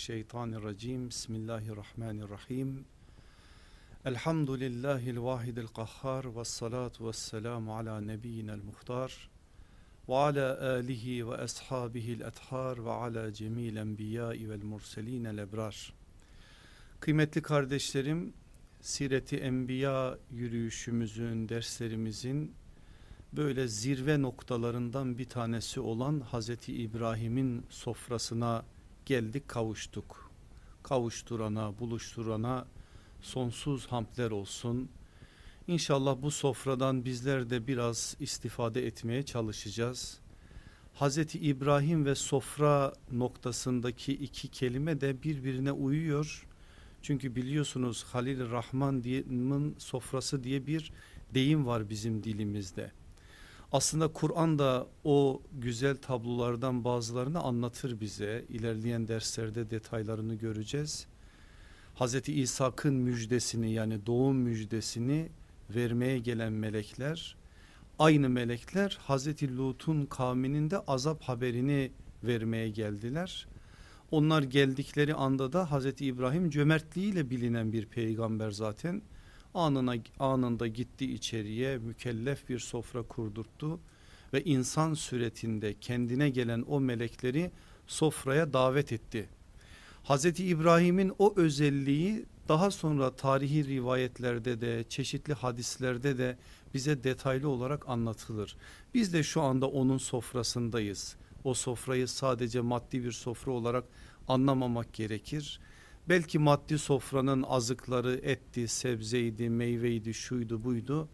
Mineşşeytanirracim. Bismillahirrahmanirrahim. Elhamdülillahil vahidil kahhar ve salatu ve selamu ala nebiyyinel muhtar ve ala alihi ve ashabihil ethar ve ala cemil enbiyai vel murselinel ebrar. Kıymetli kardeşlerim, Sireti Enbiya yürüyüşümüzün, derslerimizin böyle zirve noktalarından bir tanesi olan Hazreti İbrahim'in sofrasına geldik kavuştuk. Kavuşturana, buluşturana sonsuz hamdler olsun. İnşallah bu sofradan bizler de biraz istifade etmeye çalışacağız. Hazreti İbrahim ve sofra noktasındaki iki kelime de birbirine uyuyor. Çünkü biliyorsunuz Halil Rahman'ın sofrası diye bir deyim var bizim dilimizde. Aslında Kur'an da o güzel tablolardan bazılarını anlatır bize. İlerleyen derslerde detaylarını göreceğiz. Hazreti İshak'ın müjdesini yani doğum müjdesini vermeye gelen melekler aynı melekler Hazreti Lut'un kavminin de azap haberini vermeye geldiler. Onlar geldikleri anda da Hazreti İbrahim cömertliğiyle bilinen bir peygamber zaten anına anında gitti içeriye mükellef bir sofra kurdurttu ve insan suretinde kendine gelen o melekleri sofraya davet etti. Hazreti İbrahim'in o özelliği daha sonra tarihi rivayetlerde de çeşitli hadislerde de bize detaylı olarak anlatılır. Biz de şu anda onun sofrasındayız. O sofrayı sadece maddi bir sofra olarak anlamamak gerekir. Belki maddi sofranın azıkları etti, sebzeydi, meyveydi, şuydu buydu.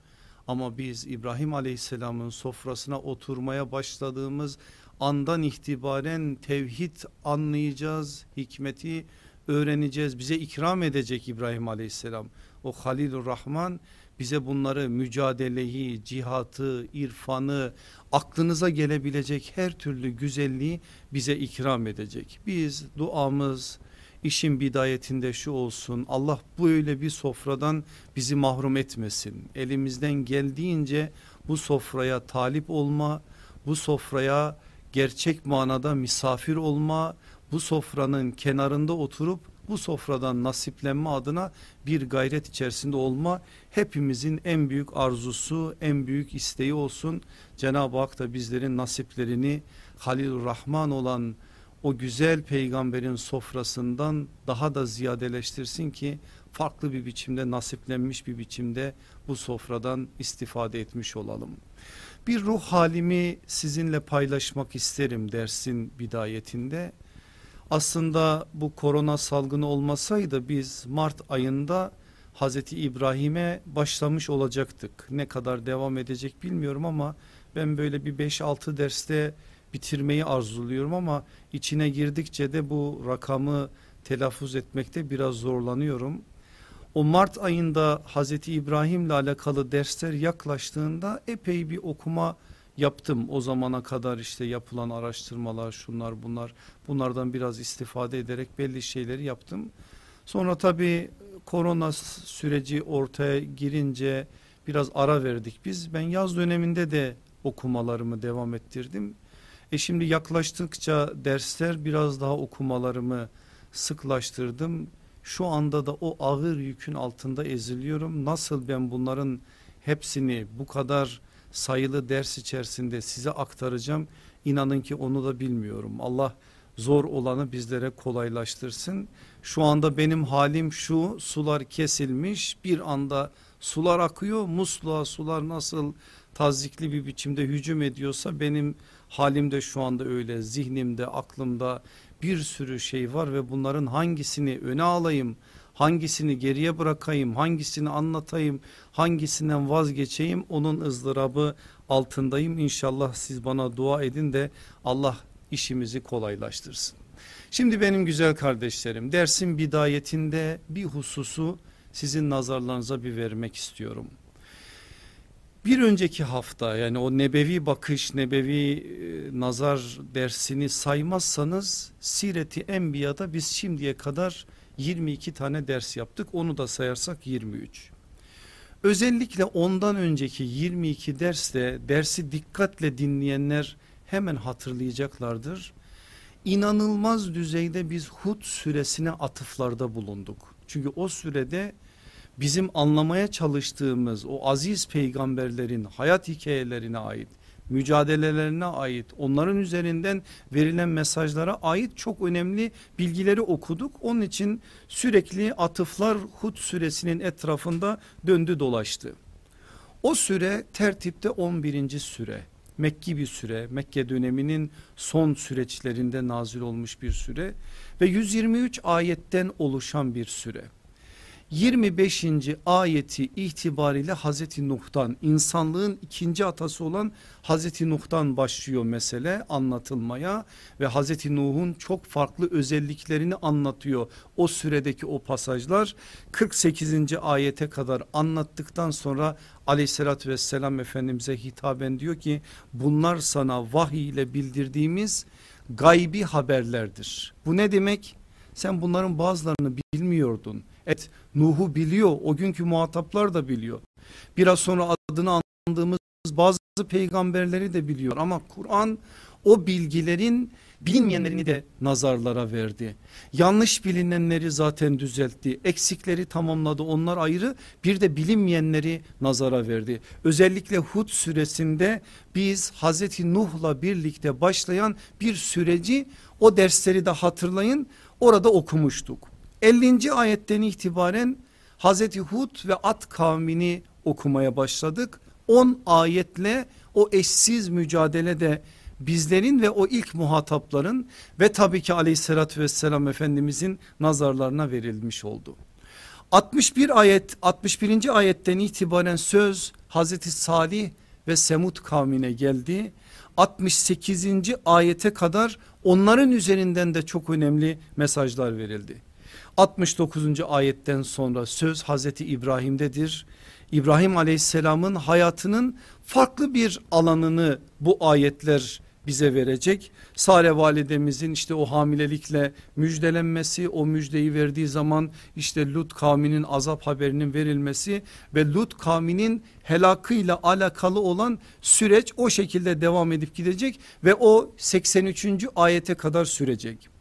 Ama biz İbrahim Aleyhisselam'ın sofrasına oturmaya başladığımız andan itibaren tevhid anlayacağız, hikmeti öğreneceğiz. Bize ikram edecek İbrahim Aleyhisselam. O Halilur Rahman bize bunları mücadeleyi, cihatı, irfanı, aklınıza gelebilecek her türlü güzelliği bize ikram edecek. Biz duamız, işin bidayetinde şu olsun Allah böyle bir sofradan bizi mahrum etmesin. Elimizden geldiğince bu sofraya talip olma, bu sofraya gerçek manada misafir olma, bu sofranın kenarında oturup bu sofradan nasiplenme adına bir gayret içerisinde olma hepimizin en büyük arzusu en büyük isteği olsun. Cenab-ı Hak da bizlerin nasiplerini Halil Rahman olan o güzel peygamberin sofrasından daha da ziyadeleştirsin ki farklı bir biçimde nasiplenmiş bir biçimde bu sofradan istifade etmiş olalım. Bir ruh halimi sizinle paylaşmak isterim dersin bidayetinde. Aslında bu korona salgını olmasaydı biz Mart ayında Hazreti İbrahim'e başlamış olacaktık. Ne kadar devam edecek bilmiyorum ama ben böyle bir 5-6 derste bitirmeyi arzuluyorum ama içine girdikçe de bu rakamı telaffuz etmekte biraz zorlanıyorum. O Mart ayında Hazreti İbrahim ile alakalı dersler yaklaştığında epey bir okuma yaptım. O zamana kadar işte yapılan araştırmalar şunlar bunlar bunlardan biraz istifade ederek belli şeyleri yaptım. Sonra tabii korona süreci ortaya girince biraz ara verdik biz. Ben yaz döneminde de okumalarımı devam ettirdim. E şimdi yaklaştıkça dersler biraz daha okumalarımı sıklaştırdım. Şu anda da o ağır yükün altında eziliyorum. Nasıl ben bunların hepsini bu kadar sayılı ders içerisinde size aktaracağım. İnanın ki onu da bilmiyorum. Allah zor olanı bizlere kolaylaştırsın. Şu anda benim halim şu sular kesilmiş bir anda sular akıyor musluğa sular nasıl tazikli bir biçimde hücum ediyorsa benim halim de şu anda öyle zihnimde aklımda bir sürü şey var ve bunların hangisini öne alayım hangisini geriye bırakayım hangisini anlatayım hangisinden vazgeçeyim onun ızdırabı altındayım İnşallah siz bana dua edin de Allah işimizi kolaylaştırsın. Şimdi benim güzel kardeşlerim dersin bidayetinde bir hususu sizin nazarlarınıza bir vermek istiyorum. Bir önceki hafta yani o nebevi bakış, nebevi e, nazar dersini saymazsanız Sireti Enbiya'da biz şimdiye kadar 22 tane ders yaptık. Onu da sayarsak 23. Özellikle ondan önceki 22 derste dersi dikkatle dinleyenler hemen hatırlayacaklardır. inanılmaz düzeyde biz Hud süresine atıflarda bulunduk. Çünkü o sürede bizim anlamaya çalıştığımız o aziz peygamberlerin hayat hikayelerine ait mücadelelerine ait onların üzerinden verilen mesajlara ait çok önemli bilgileri okuduk. Onun için sürekli atıflar Hud suresinin etrafında döndü dolaştı. O süre tertipte 11. süre. Mekki bir süre Mekke döneminin son süreçlerinde nazil olmuş bir süre ve 123 ayetten oluşan bir süre. 25. ayeti itibariyle Hazreti Nuh'tan insanlığın ikinci atası olan Hazreti Nuh'tan başlıyor mesele anlatılmaya ve Hazreti Nuh'un çok farklı özelliklerini anlatıyor o süredeki o pasajlar 48. ayete kadar anlattıktan sonra aleyhissalatü vesselam efendimize hitaben diyor ki bunlar sana vahiy ile bildirdiğimiz gaybi haberlerdir. Bu ne demek? Sen bunların bazılarını bilmiyordun Et Nuh'u biliyor o günkü muhataplar da biliyor. Biraz sonra adını andığımız bazı peygamberleri de biliyor ama Kur'an o bilgilerin bilinmeyenlerini de nazarlara verdi. Yanlış bilinenleri zaten düzeltti. Eksikleri tamamladı onlar ayrı bir de bilinmeyenleri nazara verdi. Özellikle Hud süresinde biz Hazreti Nuh'la birlikte başlayan bir süreci o dersleri de hatırlayın orada okumuştuk. 50. ayetten itibaren Hazreti Hud ve At kavmini okumaya başladık. 10 ayetle o eşsiz mücadelede bizlerin ve o ilk muhatapların ve tabii ki aleyhissalatü vesselam efendimizin nazarlarına verilmiş oldu. 61 ayet 61. ayetten itibaren söz Hazreti Salih ve Semud kavmine geldi. 68. ayete kadar onların üzerinden de çok önemli mesajlar verildi. 69. ayetten sonra söz Hazreti İbrahim'dedir. İbrahim aleyhisselamın hayatının farklı bir alanını bu ayetler bize verecek. Sare validemizin işte o hamilelikle müjdelenmesi o müjdeyi verdiği zaman işte Lut kavminin azap haberinin verilmesi ve Lut kavminin helakıyla alakalı olan süreç o şekilde devam edip gidecek ve o 83. ayete kadar sürecek.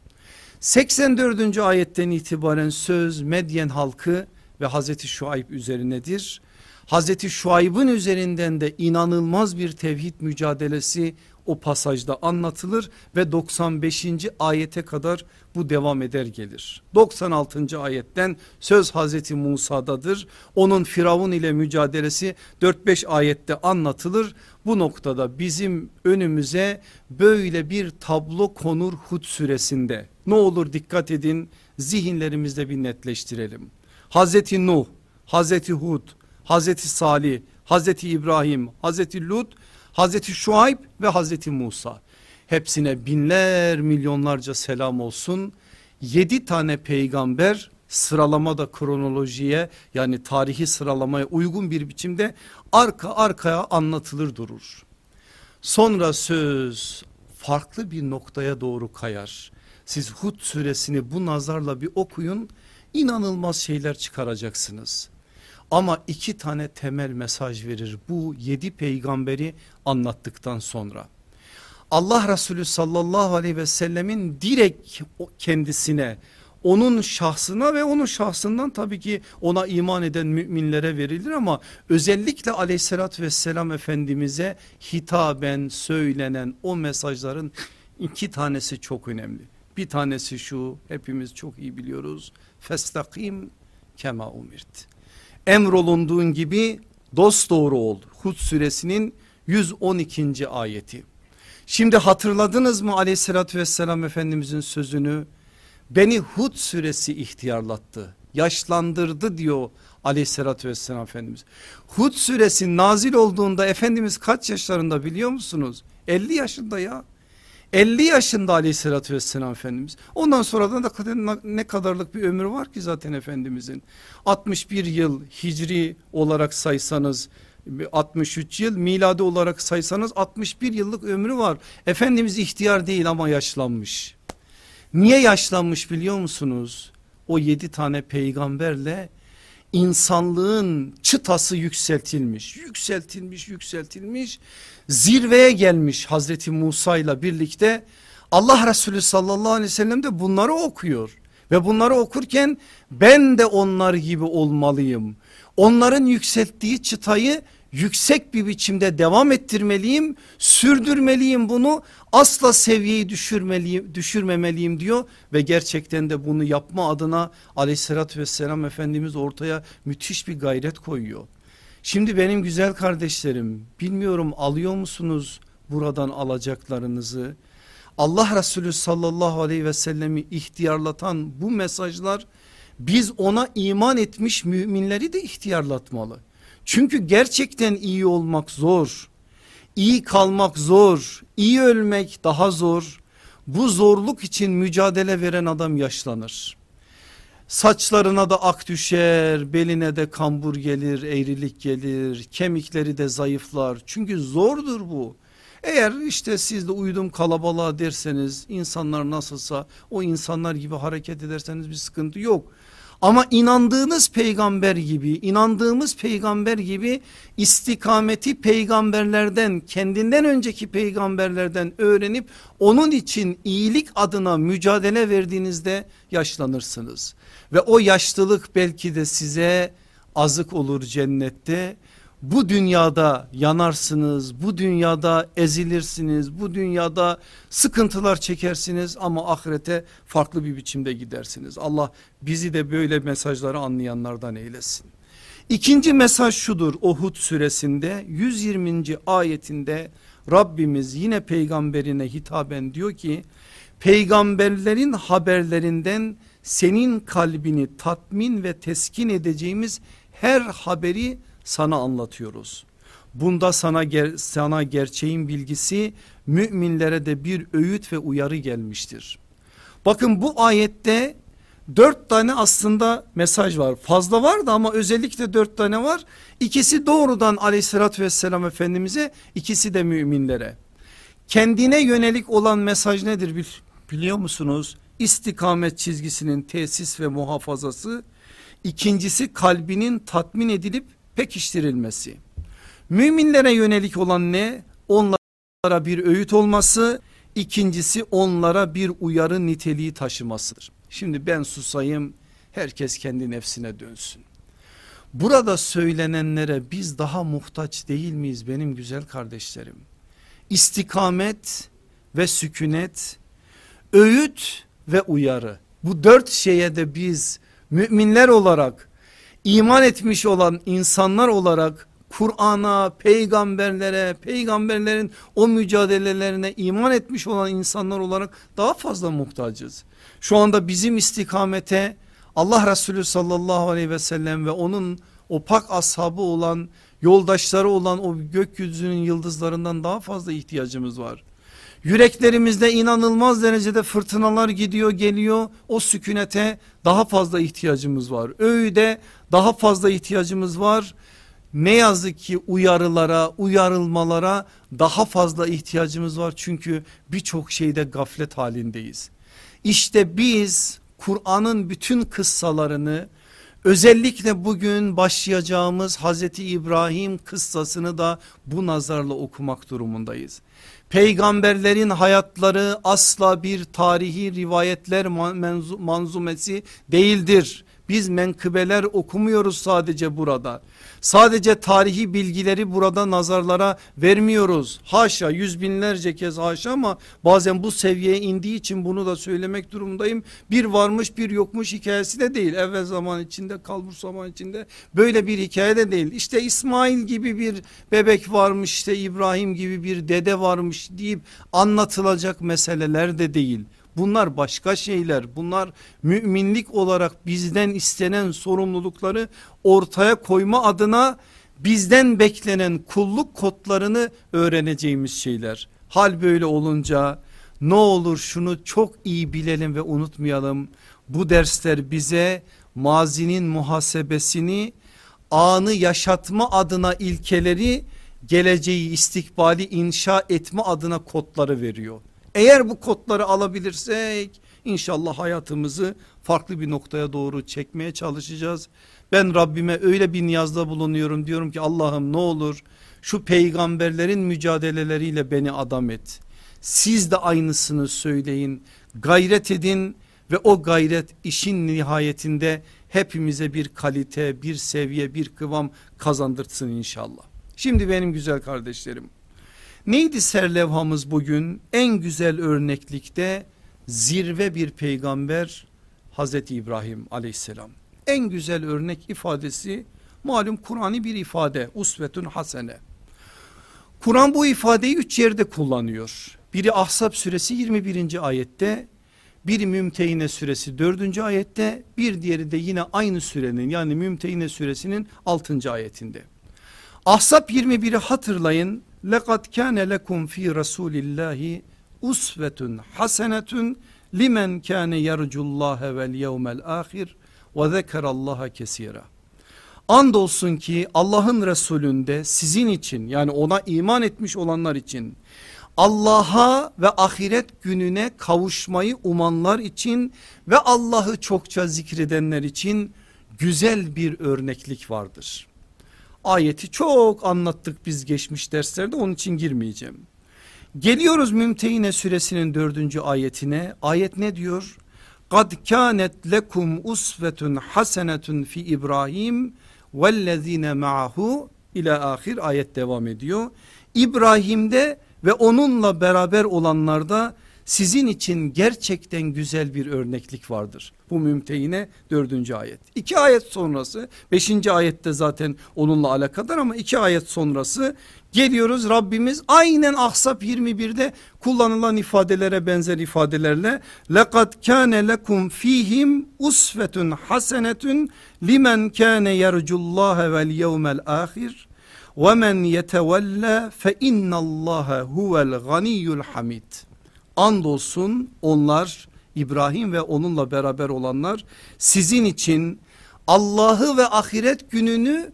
84. ayetten itibaren söz Medyen halkı ve Hazreti Şuayb üzerinedir. Hazreti Şuayb'ın üzerinden de inanılmaz bir tevhid mücadelesi o pasajda anlatılır ve 95. ayete kadar bu devam eder gelir. 96. ayetten söz Hazreti Musa'dadır. Onun Firavun ile mücadelesi 4-5 ayette anlatılır. Bu noktada bizim önümüze böyle bir tablo konur Hud suresinde. Ne olur dikkat edin zihinlerimizde bir netleştirelim. Hazreti Nuh, Hazreti Hud, Hazreti Salih, Hazreti İbrahim, Hazreti Lut, Hazreti Şuayb ve Hazreti Musa. Hepsine binler milyonlarca selam olsun. Yedi tane peygamber sıralamada kronolojiye yani tarihi sıralamaya uygun bir biçimde arka arkaya anlatılır durur. Sonra söz farklı bir noktaya doğru kayar. Siz Hud suresini bu nazarla bir okuyun inanılmaz şeyler çıkaracaksınız. Ama iki tane temel mesaj verir bu yedi peygamberi anlattıktan sonra. Allah Resulü sallallahu aleyhi ve sellemin direkt kendisine onun şahsına ve onun şahsından tabii ki ona iman eden müminlere verilir ama özellikle aleyhissalatü vesselam efendimize hitaben söylenen o mesajların iki tanesi çok önemli. Bir tanesi şu hepimiz çok iyi biliyoruz. Festakim kema umirt. Emrolunduğun gibi dost doğru ol. Hud suresinin 112. ayeti. Şimdi hatırladınız mı aleyhissalatü vesselam efendimizin sözünü? Beni Hud suresi ihtiyarlattı. Yaşlandırdı diyor aleyhissalatü vesselam Efendimiz. Hud suresi nazil olduğunda Efendimiz kaç yaşlarında biliyor musunuz? 50 yaşında ya. 50 yaşında aleyhissalatü vesselam Efendimiz. Ondan sonra da ne kadarlık bir ömür var ki zaten Efendimizin. 61 yıl hicri olarak saysanız 63 yıl miladi olarak saysanız 61 yıllık ömrü var. Efendimiz ihtiyar değil ama yaşlanmış. Niye yaşlanmış biliyor musunuz? O yedi tane peygamberle insanlığın çıtası yükseltilmiş, yükseltilmiş, yükseltilmiş. Zirveye gelmiş Hazreti Musa ile birlikte Allah Resulü sallallahu aleyhi ve sellem de bunları okuyor. Ve bunları okurken ben de onlar gibi olmalıyım. Onların yükselttiği çıtayı yüksek bir biçimde devam ettirmeliyim, sürdürmeliyim bunu. Asla seviyeyi düşürmeliyim, düşürmemeliyim diyor ve gerçekten de bunu yapma adına aleyhissalatü vesselam Efendimiz ortaya müthiş bir gayret koyuyor. Şimdi benim güzel kardeşlerim bilmiyorum alıyor musunuz buradan alacaklarınızı? Allah Resulü sallallahu aleyhi ve sellemi ihtiyarlatan bu mesajlar biz ona iman etmiş müminleri de ihtiyarlatmalı. Çünkü gerçekten iyi olmak zor. İyi kalmak zor. iyi ölmek daha zor. Bu zorluk için mücadele veren adam yaşlanır. Saçlarına da ak düşer, beline de kambur gelir, eğrilik gelir, kemikleri de zayıflar. Çünkü zordur bu. Eğer işte siz de uydum kalabalığa derseniz insanlar nasılsa o insanlar gibi hareket ederseniz bir sıkıntı yok. Ama inandığınız peygamber gibi inandığımız peygamber gibi istikameti peygamberlerden kendinden önceki peygamberlerden öğrenip onun için iyilik adına mücadele verdiğinizde yaşlanırsınız. Ve o yaşlılık belki de size azık olur cennette bu dünyada yanarsınız, bu dünyada ezilirsiniz, bu dünyada sıkıntılar çekersiniz ama ahirete farklı bir biçimde gidersiniz. Allah bizi de böyle mesajları anlayanlardan eylesin. İkinci mesaj şudur Ohud suresinde 120. ayetinde Rabbimiz yine peygamberine hitaben diyor ki peygamberlerin haberlerinden senin kalbini tatmin ve teskin edeceğimiz her haberi sana anlatıyoruz. Bunda sana ger sana gerçeğin bilgisi müminlere de bir öğüt ve uyarı gelmiştir. Bakın bu ayette dört tane aslında mesaj var. Fazla vardı ama özellikle dört tane var. İkisi doğrudan aleyhissalatü vesselam efendimize ikisi de müminlere. Kendine yönelik olan mesaj nedir biliyor musunuz? İstikamet çizgisinin tesis ve muhafazası. İkincisi kalbinin tatmin edilip pekiştirilmesi. Müminlere yönelik olan ne? Onlara bir öğüt olması, ikincisi onlara bir uyarı niteliği taşımasıdır. Şimdi ben susayım, herkes kendi nefsine dönsün. Burada söylenenlere biz daha muhtaç değil miyiz benim güzel kardeşlerim? İstikamet ve sükunet, öğüt ve uyarı. Bu dört şeye de biz müminler olarak iman etmiş olan insanlar olarak Kur'an'a, peygamberlere, peygamberlerin o mücadelelerine iman etmiş olan insanlar olarak daha fazla muhtacız. Şu anda bizim istikamete Allah Resulü sallallahu aleyhi ve sellem ve onun opak ashabı olan yoldaşları olan o gökyüzünün yıldızlarından daha fazla ihtiyacımız var. Yüreklerimizde inanılmaz derecede fırtınalar gidiyor geliyor. O sükunete daha fazla ihtiyacımız var. Öğüde daha fazla ihtiyacımız var. Ne yazık ki uyarılara, uyarılmalara daha fazla ihtiyacımız var. Çünkü birçok şeyde gaflet halindeyiz. İşte biz Kur'an'ın bütün kıssalarını özellikle bugün başlayacağımız Hazreti İbrahim kıssasını da bu nazarla okumak durumundayız. Peygamberlerin hayatları asla bir tarihi rivayetler manzumesi değildir. Biz menkıbeler okumuyoruz sadece burada. Sadece tarihi bilgileri burada nazarlara vermiyoruz. Haşa yüz binlerce kez haşa ama bazen bu seviyeye indiği için bunu da söylemek durumundayım. Bir varmış bir yokmuş hikayesi de değil. Evvel zaman içinde kalbur zaman içinde böyle bir hikaye de değil. İşte İsmail gibi bir bebek varmış işte İbrahim gibi bir dede varmış deyip anlatılacak meseleler de değil. Bunlar başka şeyler. Bunlar müminlik olarak bizden istenen sorumlulukları ortaya koyma adına bizden beklenen kulluk kodlarını öğreneceğimiz şeyler. Hal böyle olunca ne olur şunu çok iyi bilelim ve unutmayalım. Bu dersler bize mazinin muhasebesini anı yaşatma adına ilkeleri geleceği istikbali inşa etme adına kodları veriyor. Eğer bu kodları alabilirsek inşallah hayatımızı farklı bir noktaya doğru çekmeye çalışacağız. Ben Rabbime öyle bir niyazda bulunuyorum diyorum ki Allah'ım ne olur şu peygamberlerin mücadeleleriyle beni adam et. siz de aynısını söyleyin. Gayret edin ve o gayret işin nihayetinde hepimize bir kalite, bir seviye, bir kıvam kazandırtsın inşallah. Şimdi benim güzel kardeşlerim. Neydi serlevhamız bugün? En güzel örneklikte zirve bir peygamber Hazreti İbrahim aleyhisselam. En güzel örnek ifadesi malum Kur'an'ı bir ifade usvetun hasene. Kur'an bu ifadeyi üç yerde kullanıyor. Biri Ahzab suresi 21. ayette bir Mümtehine suresi 4. ayette bir diğeri de yine aynı sürenin yani Mümtehine suresinin 6. ayetinde. Ahzab 21'i hatırlayın. Lekad kâne lekum fi rasulillahi usvetun hasenetun limen kâne yercullâhe vel yevmel ahir ve zekerallaha kesira. Andolsun ki Allah'ın Resulünde sizin için yani ona iman etmiş olanlar için Allah'a ve ahiret gününe kavuşmayı umanlar için ve Allah'ı çokça zikredenler için güzel bir örneklik vardır. Ayeti çok anlattık biz geçmiş derslerde onun için girmeyeceğim. Geliyoruz Mümtehine suresinin dördüncü ayetine. Ayet ne diyor? Kad kânet lekum usvetun hasenetun fi İbrahim vellezine ma'ahu ila ahir ayet devam ediyor. İbrahim'de ve onunla beraber olanlarda sizin için gerçekten güzel bir örneklik vardır. Bu mümtehine dördüncü ayet. İki ayet sonrası beşinci ayette zaten onunla alakadar ama iki ayet sonrası geliyoruz Rabbimiz aynen Ahzab 21'de kullanılan ifadelere benzer ifadelerle kâne lekum fihim usvetun hasenetun limen kâne yercullâhe vel yevmel ahir ve men yetevelle fe innallaha huvel ganiyyul hamid. Andolsun onlar İbrahim ve onunla beraber olanlar sizin için Allah'ı ve ahiret gününü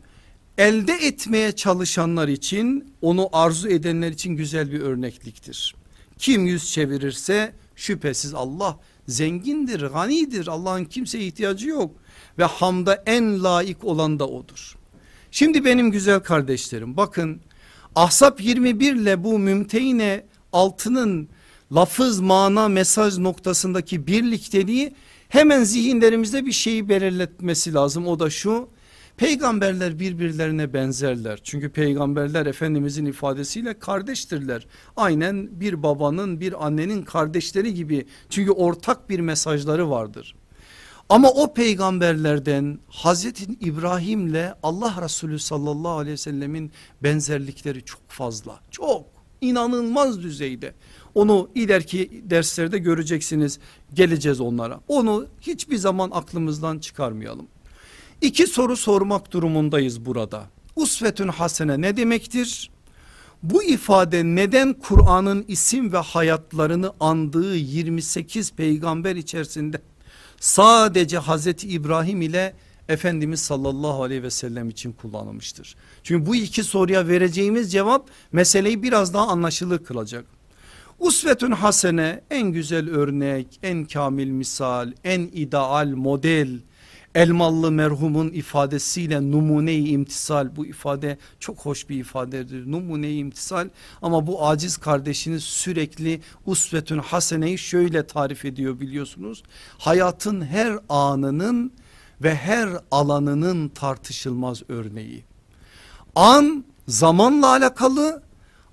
elde etmeye çalışanlar için onu arzu edenler için güzel bir örnekliktir. Kim yüz çevirirse şüphesiz Allah zengindir, ganidir. Allah'ın kimseye ihtiyacı yok ve hamda en layık olan da odur. Şimdi benim güzel kardeşlerim bakın Ahzab 21 ile bu mümtehine altının lafız mana mesaj noktasındaki birlikteliği hemen zihinlerimizde bir şeyi belirletmesi lazım. O da şu peygamberler birbirlerine benzerler. Çünkü peygamberler Efendimizin ifadesiyle kardeştirler. Aynen bir babanın bir annenin kardeşleri gibi çünkü ortak bir mesajları vardır. Ama o peygamberlerden Hazreti İbrahim'le Allah Resulü sallallahu aleyhi ve sellemin benzerlikleri çok fazla. Çok inanılmaz düzeyde. Onu ileriki derslerde göreceksiniz. Geleceğiz onlara. Onu hiçbir zaman aklımızdan çıkarmayalım. İki soru sormak durumundayız burada. Usvetün hasene ne demektir? Bu ifade neden Kur'an'ın isim ve hayatlarını andığı 28 peygamber içerisinde sadece Hazreti İbrahim ile Efendimiz sallallahu aleyhi ve sellem için kullanılmıştır. Çünkü bu iki soruya vereceğimiz cevap meseleyi biraz daha anlaşılır kılacak. Usvetün hasene en güzel örnek, en kamil misal, en ideal model. Elmalı merhumun ifadesiyle numune-i imtisal bu ifade çok hoş bir ifadedir. Numune-i imtisal ama bu aciz kardeşiniz sürekli usvetün haseneyi şöyle tarif ediyor biliyorsunuz. Hayatın her anının ve her alanının tartışılmaz örneği. An zamanla alakalı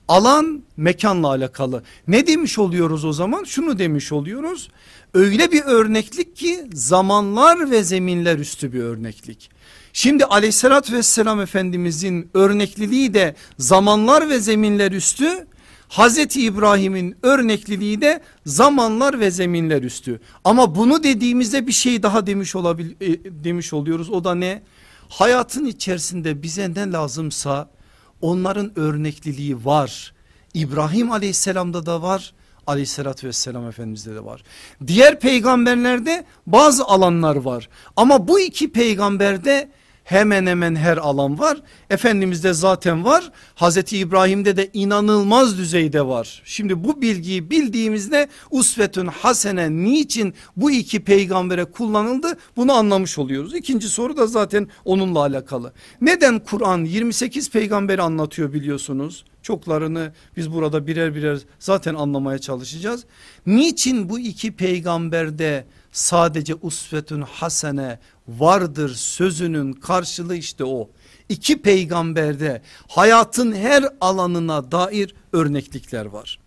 alan mekanla alakalı. Ne demiş oluyoruz o zaman? Şunu demiş oluyoruz. Öyle bir örneklik ki zamanlar ve zeminler üstü bir örneklik. Şimdi aleyhissalatü vesselam efendimizin örnekliliği de zamanlar ve zeminler üstü. Hazreti İbrahim'in örnekliliği de zamanlar ve zeminler üstü. Ama bunu dediğimizde bir şey daha demiş olabil e, demiş oluyoruz. O da ne? Hayatın içerisinde bize ne lazımsa onların örnekliliği var. İbrahim aleyhisselamda da var aleyhissalatü vesselam efendimizde de var. Diğer peygamberlerde bazı alanlar var ama bu iki peygamberde hemen hemen her alan var. Efendimizde zaten var. Hazreti İbrahim'de de inanılmaz düzeyde var. Şimdi bu bilgiyi bildiğimizde usvetün hasene niçin bu iki peygambere kullanıldı bunu anlamış oluyoruz. İkinci soru da zaten onunla alakalı. Neden Kur'an 28 peygamberi anlatıyor biliyorsunuz? Çoklarını biz burada birer birer zaten anlamaya çalışacağız. Niçin bu iki peygamberde sadece usvetün hasene vardır sözünün karşılığı işte o. İki peygamberde hayatın her alanına dair örneklikler var.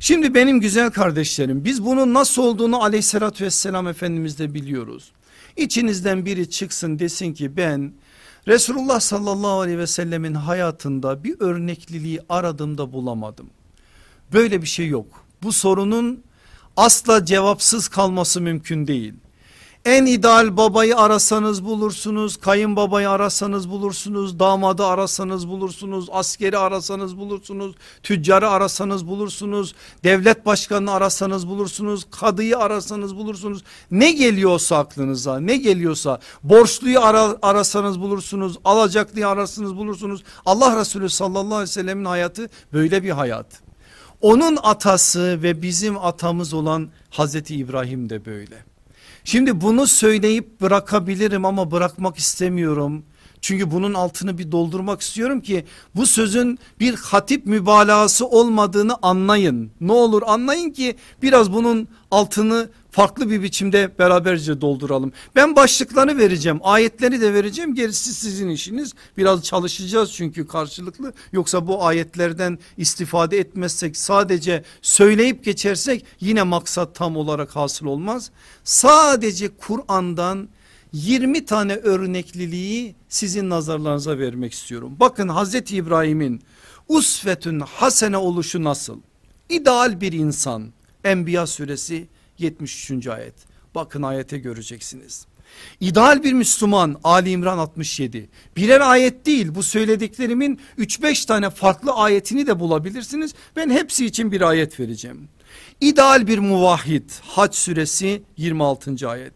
Şimdi benim güzel kardeşlerim biz bunun nasıl olduğunu aleyhissalatü vesselam efendimiz de biliyoruz. İçinizden biri çıksın desin ki ben Resulullah sallallahu aleyhi ve sellemin hayatında bir örnekliliği aradığımda bulamadım. Böyle bir şey yok. Bu sorunun asla cevapsız kalması mümkün değil. En ideal babayı arasanız bulursunuz, kayınbabayı arasanız bulursunuz, damadı arasanız bulursunuz, askeri arasanız bulursunuz, tüccarı arasanız bulursunuz, devlet başkanını arasanız bulursunuz, kadıyı arasanız bulursunuz. Ne geliyorsa aklınıza, ne geliyorsa borçluyu ara, arasanız bulursunuz, alacaklıyı ararsanız bulursunuz. Allah Resulü sallallahu aleyhi ve sellemin hayatı böyle bir hayat. Onun atası ve bizim atamız olan Hazreti İbrahim de böyle. Şimdi bunu söyleyip bırakabilirim ama bırakmak istemiyorum. Çünkü bunun altını bir doldurmak istiyorum ki bu sözün bir hatip mübalağası olmadığını anlayın. Ne olur anlayın ki biraz bunun altını farklı bir biçimde beraberce dolduralım. Ben başlıklarını vereceğim ayetleri de vereceğim gerisi sizin işiniz. Biraz çalışacağız çünkü karşılıklı yoksa bu ayetlerden istifade etmezsek sadece söyleyip geçersek yine maksat tam olarak hasıl olmaz. Sadece Kur'an'dan 20 tane örnekliliği sizin nazarlarınıza vermek istiyorum. Bakın Hazreti İbrahim'in usvetün hasene oluşu nasıl? İdeal bir insan Enbiya suresi 73. ayet. Bakın ayete göreceksiniz. İdeal bir Müslüman Ali İmran 67 birer ayet değil bu söylediklerimin 3-5 tane farklı ayetini de bulabilirsiniz. Ben hepsi için bir ayet vereceğim. İdeal bir muvahhid Hac suresi 26. ayet.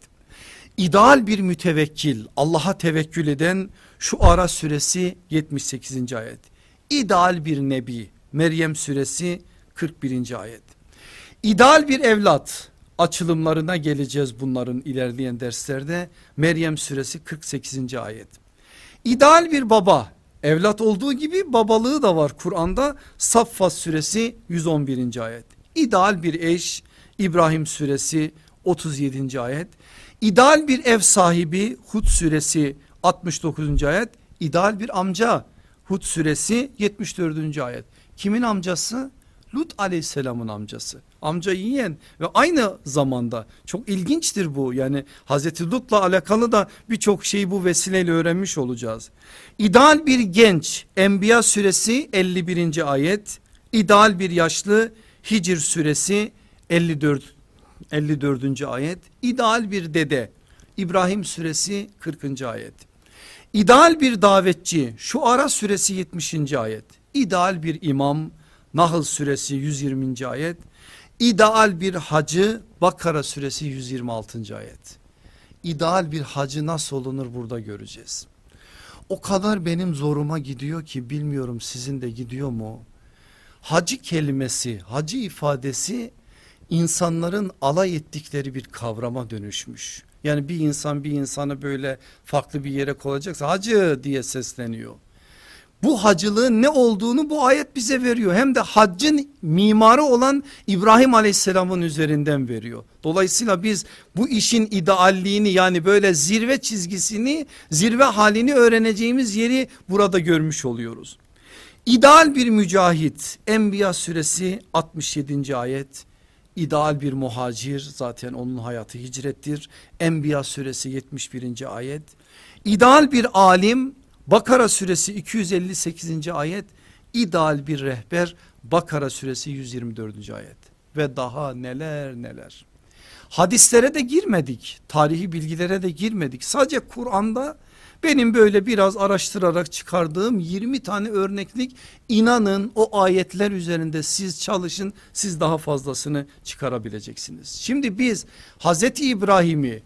İdeal bir mütevekkil Allah'a tevekkül eden şu ara suresi 78. ayet. İdeal bir nebi Meryem suresi 41. ayet. İdeal bir evlat açılımlarına geleceğiz bunların ilerleyen derslerde. Meryem suresi 48. ayet. İdeal bir baba evlat olduğu gibi babalığı da var Kur'an'da Saffat suresi 111. ayet. İdeal bir eş İbrahim suresi 37. ayet. İdeal bir ev sahibi Hud suresi 69. ayet. İdeal bir amca Hud suresi 74. ayet. Kimin amcası? Lut aleyhisselamın amcası. Amca yiyen ve aynı zamanda çok ilginçtir bu. Yani Hazreti Lut'la alakalı da birçok şeyi bu vesileyle öğrenmiş olacağız. İdeal bir genç Enbiya suresi 51. ayet. İdeal bir yaşlı Hicr suresi 54 54. ayet. İdeal bir dede İbrahim suresi 40. ayet. İdeal bir davetçi şu ara suresi 70. ayet. İdeal bir imam Nahl suresi 120. ayet. İdeal bir hacı Bakara suresi 126. ayet. İdeal bir hacı nasıl olunur burada göreceğiz. O kadar benim zoruma gidiyor ki bilmiyorum sizin de gidiyor mu? Hacı kelimesi, hacı ifadesi insanların alay ettikleri bir kavrama dönüşmüş. Yani bir insan bir insanı böyle farklı bir yere koyacaksa hacı diye sesleniyor. Bu hacılığın ne olduğunu bu ayet bize veriyor. Hem de haccın mimarı olan İbrahim aleyhisselamın üzerinden veriyor. Dolayısıyla biz bu işin idealliğini yani böyle zirve çizgisini zirve halini öğreneceğimiz yeri burada görmüş oluyoruz. İdeal bir mücahit Enbiya suresi 67. ayet ideal bir muhacir zaten onun hayatı hicrettir. Enbiya suresi 71. ayet. İdeal bir alim Bakara suresi 258. ayet. İdeal bir rehber Bakara suresi 124. ayet. Ve daha neler neler. Hadislere de girmedik. Tarihi bilgilere de girmedik. Sadece Kur'an'da benim böyle biraz araştırarak çıkardığım 20 tane örneklik inanın o ayetler üzerinde siz çalışın siz daha fazlasını çıkarabileceksiniz. Şimdi biz Hazreti İbrahim'i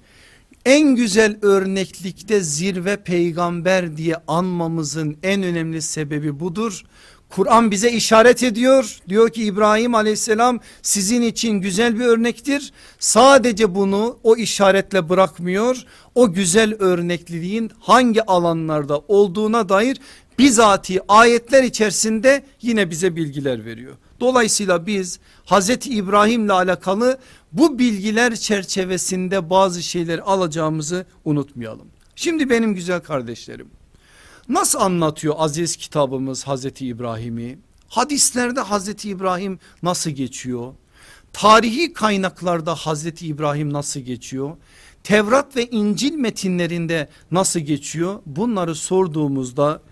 en güzel örneklikte zirve peygamber diye anmamızın en önemli sebebi budur. Kur'an bize işaret ediyor. Diyor ki İbrahim aleyhisselam sizin için güzel bir örnektir. Sadece bunu o işaretle bırakmıyor. O güzel örnekliliğin hangi alanlarda olduğuna dair bizatihi ayetler içerisinde yine bize bilgiler veriyor. Dolayısıyla biz Hazreti İbrahim'le alakalı bu bilgiler çerçevesinde bazı şeyler alacağımızı unutmayalım. Şimdi benim güzel kardeşlerim nasıl anlatıyor aziz kitabımız Hazreti İbrahim'i? Hadislerde Hazreti İbrahim nasıl geçiyor? Tarihi kaynaklarda Hazreti İbrahim nasıl geçiyor? Tevrat ve İncil metinlerinde nasıl geçiyor? Bunları sorduğumuzda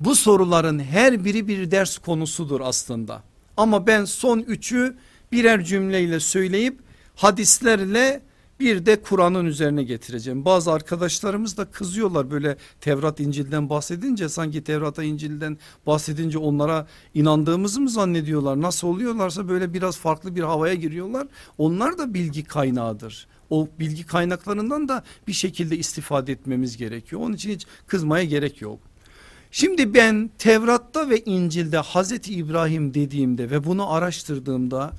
bu soruların her biri bir ders konusudur aslında. Ama ben son üçü birer cümleyle söyleyip hadislerle bir de Kur'an'ın üzerine getireceğim. Bazı arkadaşlarımız da kızıyorlar böyle Tevrat İncil'den bahsedince sanki Tevrat'a İncil'den bahsedince onlara inandığımızı mı zannediyorlar? Nasıl oluyorlarsa böyle biraz farklı bir havaya giriyorlar. Onlar da bilgi kaynağıdır. O bilgi kaynaklarından da bir şekilde istifade etmemiz gerekiyor. Onun için hiç kızmaya gerek yok. Şimdi ben Tevrat'ta ve İncil'de Hazreti İbrahim dediğimde ve bunu araştırdığımda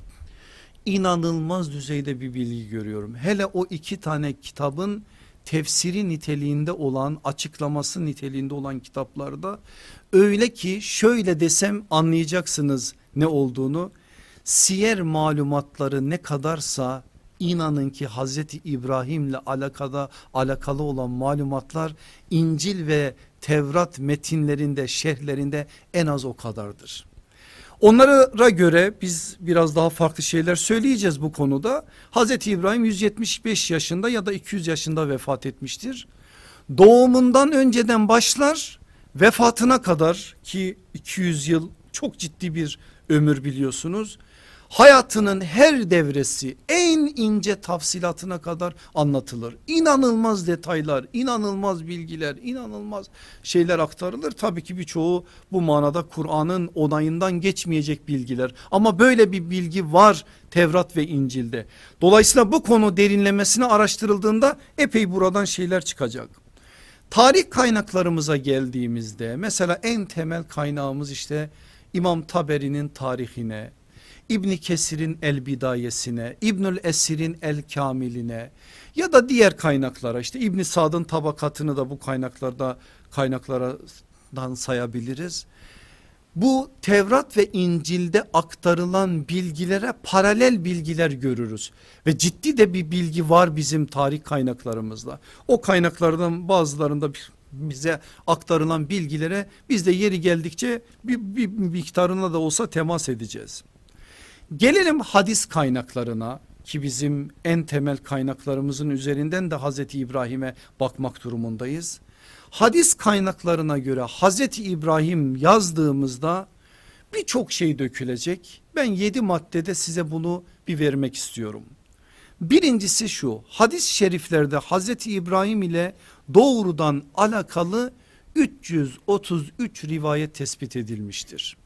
inanılmaz düzeyde bir bilgi görüyorum. Hele o iki tane kitabın tefsiri niteliğinde olan açıklaması niteliğinde olan kitaplarda öyle ki şöyle desem anlayacaksınız ne olduğunu. Siyer malumatları ne kadarsa inanın ki Hazreti İbrahim'le alakada alakalı olan malumatlar İncil ve Tevrat metinlerinde şerhlerinde en az o kadardır. Onlara göre biz biraz daha farklı şeyler söyleyeceğiz bu konuda. Hazreti İbrahim 175 yaşında ya da 200 yaşında vefat etmiştir. Doğumundan önceden başlar vefatına kadar ki 200 yıl çok ciddi bir ömür biliyorsunuz hayatının her devresi en ince tafsilatına kadar anlatılır. İnanılmaz detaylar, inanılmaz bilgiler, inanılmaz şeyler aktarılır. Tabii ki birçoğu bu manada Kur'an'ın onayından geçmeyecek bilgiler. Ama böyle bir bilgi var Tevrat ve İncil'de. Dolayısıyla bu konu derinlemesine araştırıldığında epey buradan şeyler çıkacak. Tarih kaynaklarımıza geldiğimizde mesela en temel kaynağımız işte İmam Taberi'nin tarihine, İbni Kesir'in El Bidayesine, İbnül Esir'in El Kamiline ya da diğer kaynaklara işte İbni Sad'ın tabakatını da bu kaynaklarda kaynaklardan sayabiliriz. Bu Tevrat ve İncil'de aktarılan bilgilere paralel bilgiler görürüz ve ciddi de bir bilgi var bizim tarih kaynaklarımızda. O kaynaklardan bazılarında bize aktarılan bilgilere biz de yeri geldikçe bir, bir miktarına da olsa temas edeceğiz. Gelelim hadis kaynaklarına ki bizim en temel kaynaklarımızın üzerinden de Hazreti İbrahim'e bakmak durumundayız. Hadis kaynaklarına göre Hazreti İbrahim yazdığımızda birçok şey dökülecek. Ben yedi maddede size bunu bir vermek istiyorum. Birincisi şu hadis şeriflerde Hazreti İbrahim ile doğrudan alakalı 333 rivayet tespit edilmiştir.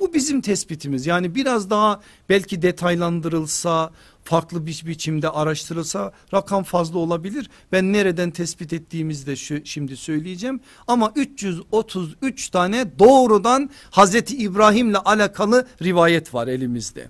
Bu bizim tespitimiz yani biraz daha belki detaylandırılsa farklı bir biçimde araştırılsa rakam fazla olabilir. Ben nereden tespit ettiğimizi de şu, şimdi söyleyeceğim. Ama 333 tane doğrudan Hazreti İbrahim'le alakalı rivayet var elimizde.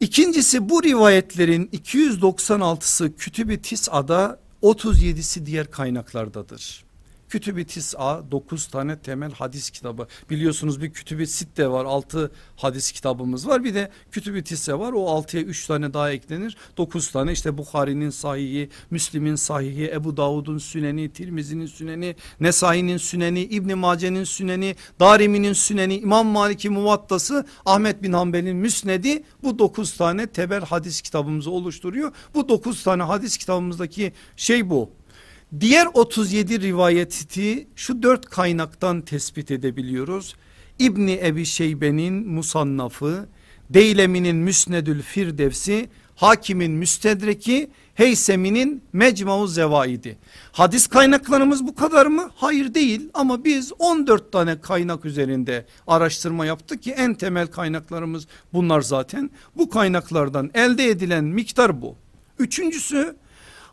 İkincisi bu rivayetlerin 296'sı Kütüb-i Tis'a'da 37'si diğer kaynaklardadır. Kütüb-i Tis'a 9 tane temel hadis kitabı. Biliyorsunuz bir Kütüb-i Sitte var 6 hadis kitabımız var. Bir de Kütüb-i Tis'a var o 6'ya 3 tane daha eklenir. 9 tane işte Bukhari'nin sahihi, Müslim'in sahihi, Ebu Davud'un süneni, Tirmizi'nin süneni, Nesai'nin süneni, İbn Mace'nin süneni, Darimi'nin süneni, İmam Malik'in muvattası, Ahmet bin Hanbel'in müsnedi bu 9 tane tebel hadis kitabımızı oluşturuyor. Bu 9 tane hadis kitabımızdaki şey bu Diğer 37 rivayeti şu dört kaynaktan tespit edebiliyoruz. İbni Ebi Şeybe'nin Musannafı, Deylemi'nin Müsnedül Firdevsi, Hakim'in Müstedreki, Heysemi'nin Mecmu Zevaidi. Hadis kaynaklarımız bu kadar mı? Hayır değil ama biz 14 tane kaynak üzerinde araştırma yaptık ki en temel kaynaklarımız bunlar zaten. Bu kaynaklardan elde edilen miktar bu. Üçüncüsü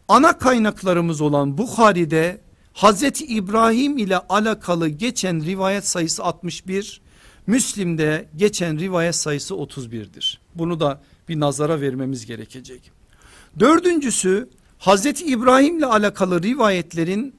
ana kaynaklarımız olan Bukhari'de Hazreti İbrahim ile alakalı geçen rivayet sayısı 61, Müslim'de geçen rivayet sayısı 31'dir. Bunu da bir nazara vermemiz gerekecek. Dördüncüsü Hazreti İbrahim ile alakalı rivayetlerin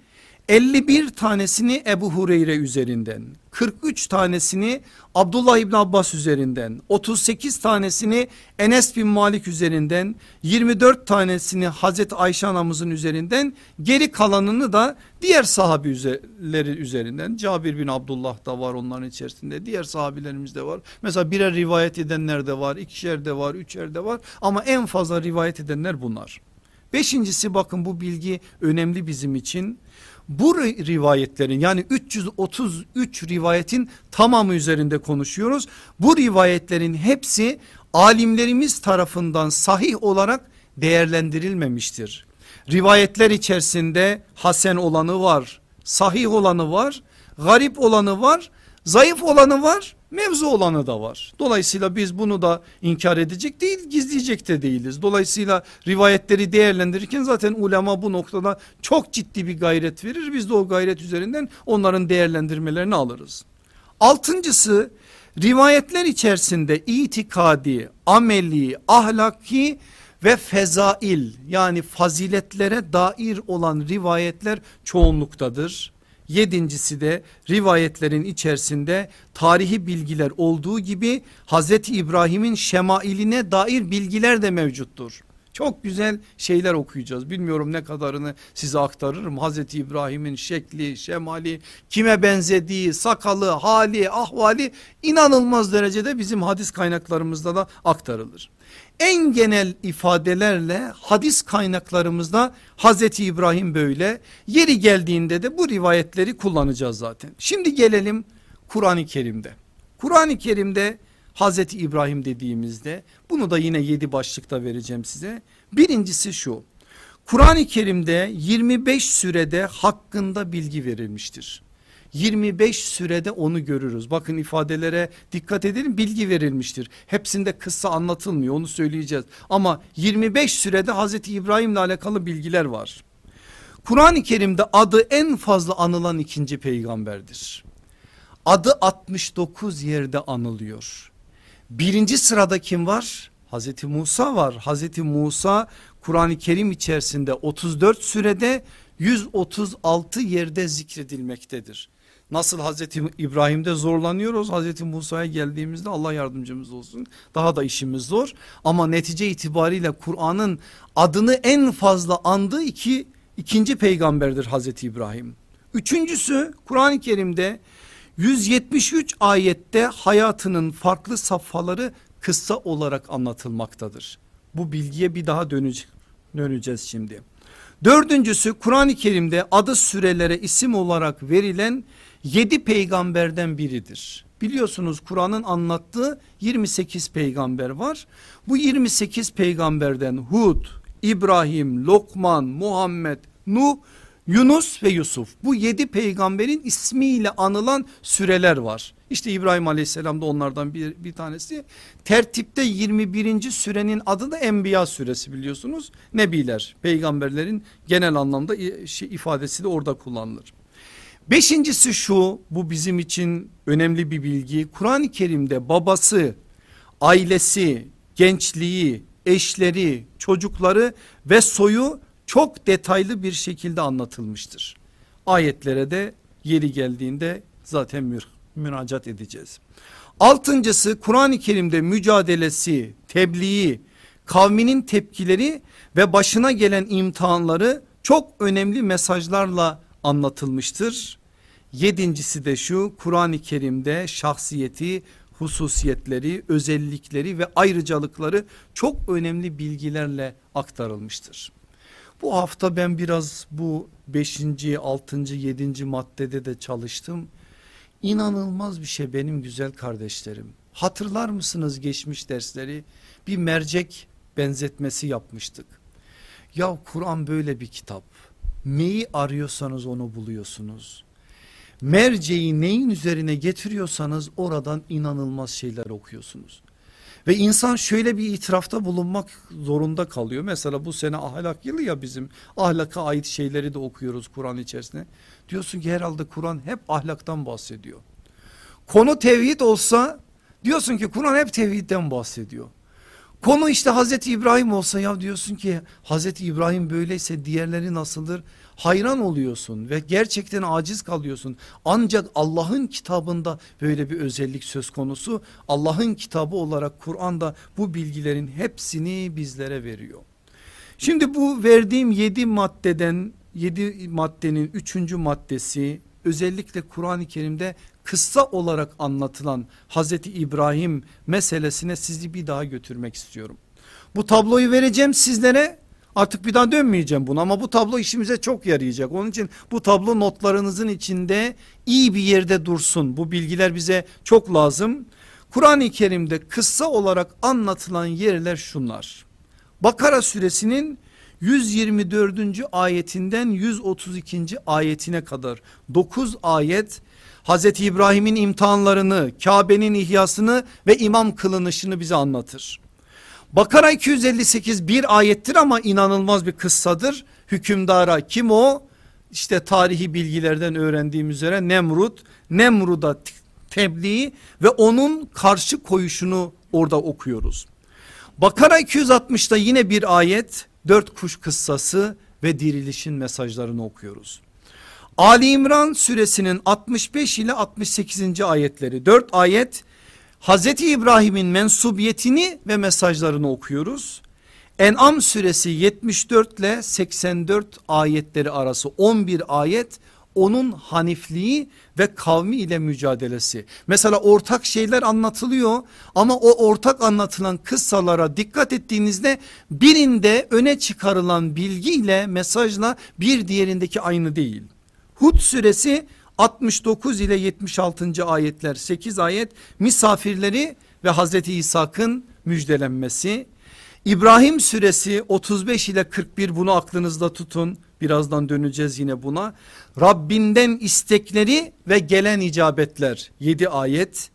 51 tanesini Ebu Hureyre üzerinden, 43 tanesini Abdullah İbn Abbas üzerinden, 38 tanesini Enes bin Malik üzerinden, 24 tanesini Hazreti Ayşe anamızın üzerinden, geri kalanını da diğer sahabileri üzerinden. Cabir bin Abdullah da var onların içerisinde, diğer sahabilerimiz de var. Mesela birer rivayet edenler de var, ikişer de var, üçer de var ama en fazla rivayet edenler bunlar. Beşincisi bakın bu bilgi önemli bizim için bu rivayetlerin yani 333 rivayetin tamamı üzerinde konuşuyoruz. Bu rivayetlerin hepsi alimlerimiz tarafından sahih olarak değerlendirilmemiştir. Rivayetler içerisinde hasen olanı var, sahih olanı var, garip olanı var, zayıf olanı var mevzu olanı da var. Dolayısıyla biz bunu da inkar edecek değil gizleyecek de değiliz. Dolayısıyla rivayetleri değerlendirirken zaten ulema bu noktada çok ciddi bir gayret verir. Biz de o gayret üzerinden onların değerlendirmelerini alırız. Altıncısı rivayetler içerisinde itikadi, ameli, ahlaki ve fezail yani faziletlere dair olan rivayetler çoğunluktadır. Yedincisi de rivayetlerin içerisinde tarihi bilgiler olduğu gibi Hazreti İbrahim'in şemailine dair bilgiler de mevcuttur. Çok güzel şeyler okuyacağız. Bilmiyorum ne kadarını size aktarırım. Hazreti İbrahim'in şekli, şemali, kime benzediği, sakalı, hali, ahvali inanılmaz derecede bizim hadis kaynaklarımızda da aktarılır en genel ifadelerle hadis kaynaklarımızda Hazreti İbrahim böyle yeri geldiğinde de bu rivayetleri kullanacağız zaten. Şimdi gelelim Kur'an-ı Kerim'de. Kur'an-ı Kerim'de Hazreti İbrahim dediğimizde bunu da yine yedi başlıkta vereceğim size. Birincisi şu Kur'an-ı Kerim'de 25 sürede hakkında bilgi verilmiştir. 25 sürede onu görürüz. Bakın ifadelere dikkat edelim bilgi verilmiştir. Hepsinde kıssa anlatılmıyor onu söyleyeceğiz. Ama 25 sürede Hazreti İbrahim'le alakalı bilgiler var. Kur'an-ı Kerim'de adı en fazla anılan ikinci peygamberdir. Adı 69 yerde anılıyor. Birinci sırada kim var? Hazreti Musa var. Hazreti Musa Kur'an-ı Kerim içerisinde 34 sürede 136 yerde zikredilmektedir. Nasıl Hazreti İbrahim'de zorlanıyoruz Hazreti Musa'ya geldiğimizde Allah yardımcımız olsun daha da işimiz zor ama netice itibariyle Kur'an'ın adını en fazla andığı iki ikinci peygamberdir Hazreti İbrahim. Üçüncüsü Kur'an-ı Kerim'de 173 ayette hayatının farklı safhaları kıssa olarak anlatılmaktadır. Bu bilgiye bir daha döneceğiz şimdi. Dördüncüsü Kur'an-ı Kerim'de adı sürelere isim olarak verilen yedi peygamberden biridir. Biliyorsunuz Kur'an'ın anlattığı 28 peygamber var. Bu 28 peygamberden Hud, İbrahim, Lokman, Muhammed, Nuh, Yunus ve Yusuf bu yedi peygamberin ismiyle anılan süreler var. İşte İbrahim aleyhisselam da onlardan bir, bir tanesi. Tertipte 21. sürenin adı da Enbiya suresi biliyorsunuz. Nebiler peygamberlerin genel anlamda şey, ifadesi de orada kullanılır. Beşincisi şu bu bizim için önemli bir bilgi. Kur'an-ı Kerim'de babası, ailesi, gençliği, eşleri, çocukları ve soyu çok detaylı bir şekilde anlatılmıştır. Ayetlere de yeri geldiğinde zaten mü müracaat edeceğiz. Altıncısı Kur'an-ı Kerim'de mücadelesi, tebliği, kavminin tepkileri ve başına gelen imtihanları çok önemli mesajlarla anlatılmıştır. Yedincisi de şu Kur'an-ı Kerim'de şahsiyeti, hususiyetleri, özellikleri ve ayrıcalıkları çok önemli bilgilerle aktarılmıştır. Bu hafta ben biraz bu beşinci, altıncı, yedinci maddede de çalıştım. İnanılmaz bir şey benim güzel kardeşlerim. Hatırlar mısınız geçmiş dersleri? Bir mercek benzetmesi yapmıştık. Ya Kur'an böyle bir kitap. Neyi arıyorsanız onu buluyorsunuz merceği neyin üzerine getiriyorsanız oradan inanılmaz şeyler okuyorsunuz. Ve insan şöyle bir itirafta bulunmak zorunda kalıyor. Mesela bu sene ahlak yılı ya bizim ahlaka ait şeyleri de okuyoruz Kur'an içerisinde. Diyorsun ki herhalde Kur'an hep ahlaktan bahsediyor. Konu tevhid olsa diyorsun ki Kur'an hep tevhidden bahsediyor. Konu işte Hazreti İbrahim olsa ya diyorsun ki Hazreti İbrahim böyleyse diğerleri nasıldır? Hayran oluyorsun ve gerçekten aciz kalıyorsun. Ancak Allah'ın kitabında böyle bir özellik söz konusu. Allah'ın kitabı olarak Kur'an'da bu bilgilerin hepsini bizlere veriyor. Şimdi bu verdiğim yedi maddeden yedi maddenin üçüncü maddesi özellikle Kur'an-ı Kerim'de kıssa olarak anlatılan Hazreti İbrahim meselesine sizi bir daha götürmek istiyorum. Bu tabloyu vereceğim sizlere artık bir daha dönmeyeceğim buna ama bu tablo işimize çok yarayacak. Onun için bu tablo notlarınızın içinde iyi bir yerde dursun. Bu bilgiler bize çok lazım. Kur'an-ı Kerim'de kıssa olarak anlatılan yerler şunlar. Bakara suresinin 124. ayetinden 132. ayetine kadar 9 ayet Hazreti İbrahim'in imtihanlarını, Kabe'nin ihyasını ve imam kılınışını bize anlatır. Bakara 258 bir ayettir ama inanılmaz bir kıssadır. Hükümdara kim o? İşte tarihi bilgilerden öğrendiğim üzere Nemrut, Nemrud'a tebliğ ve onun karşı koyuşunu orada okuyoruz. Bakara 260'da yine bir ayet dört kuş kıssası ve dirilişin mesajlarını okuyoruz. Ali İmran suresinin 65 ile 68. ayetleri 4 ayet Hazreti İbrahim'in mensubiyetini ve mesajlarını okuyoruz. En'am suresi 74 ile 84 ayetleri arası 11 ayet onun hanifliği ve kavmi ile mücadelesi. Mesela ortak şeyler anlatılıyor ama o ortak anlatılan kıssalara dikkat ettiğinizde birinde öne çıkarılan bilgiyle mesajla bir diğerindeki aynı değil. Hud suresi 69 ile 76. ayetler 8 ayet misafirleri ve Hazreti İshak'ın müjdelenmesi. İbrahim suresi 35 ile 41 bunu aklınızda tutun. Birazdan döneceğiz yine buna. Rabbinden istekleri ve gelen icabetler 7 ayet.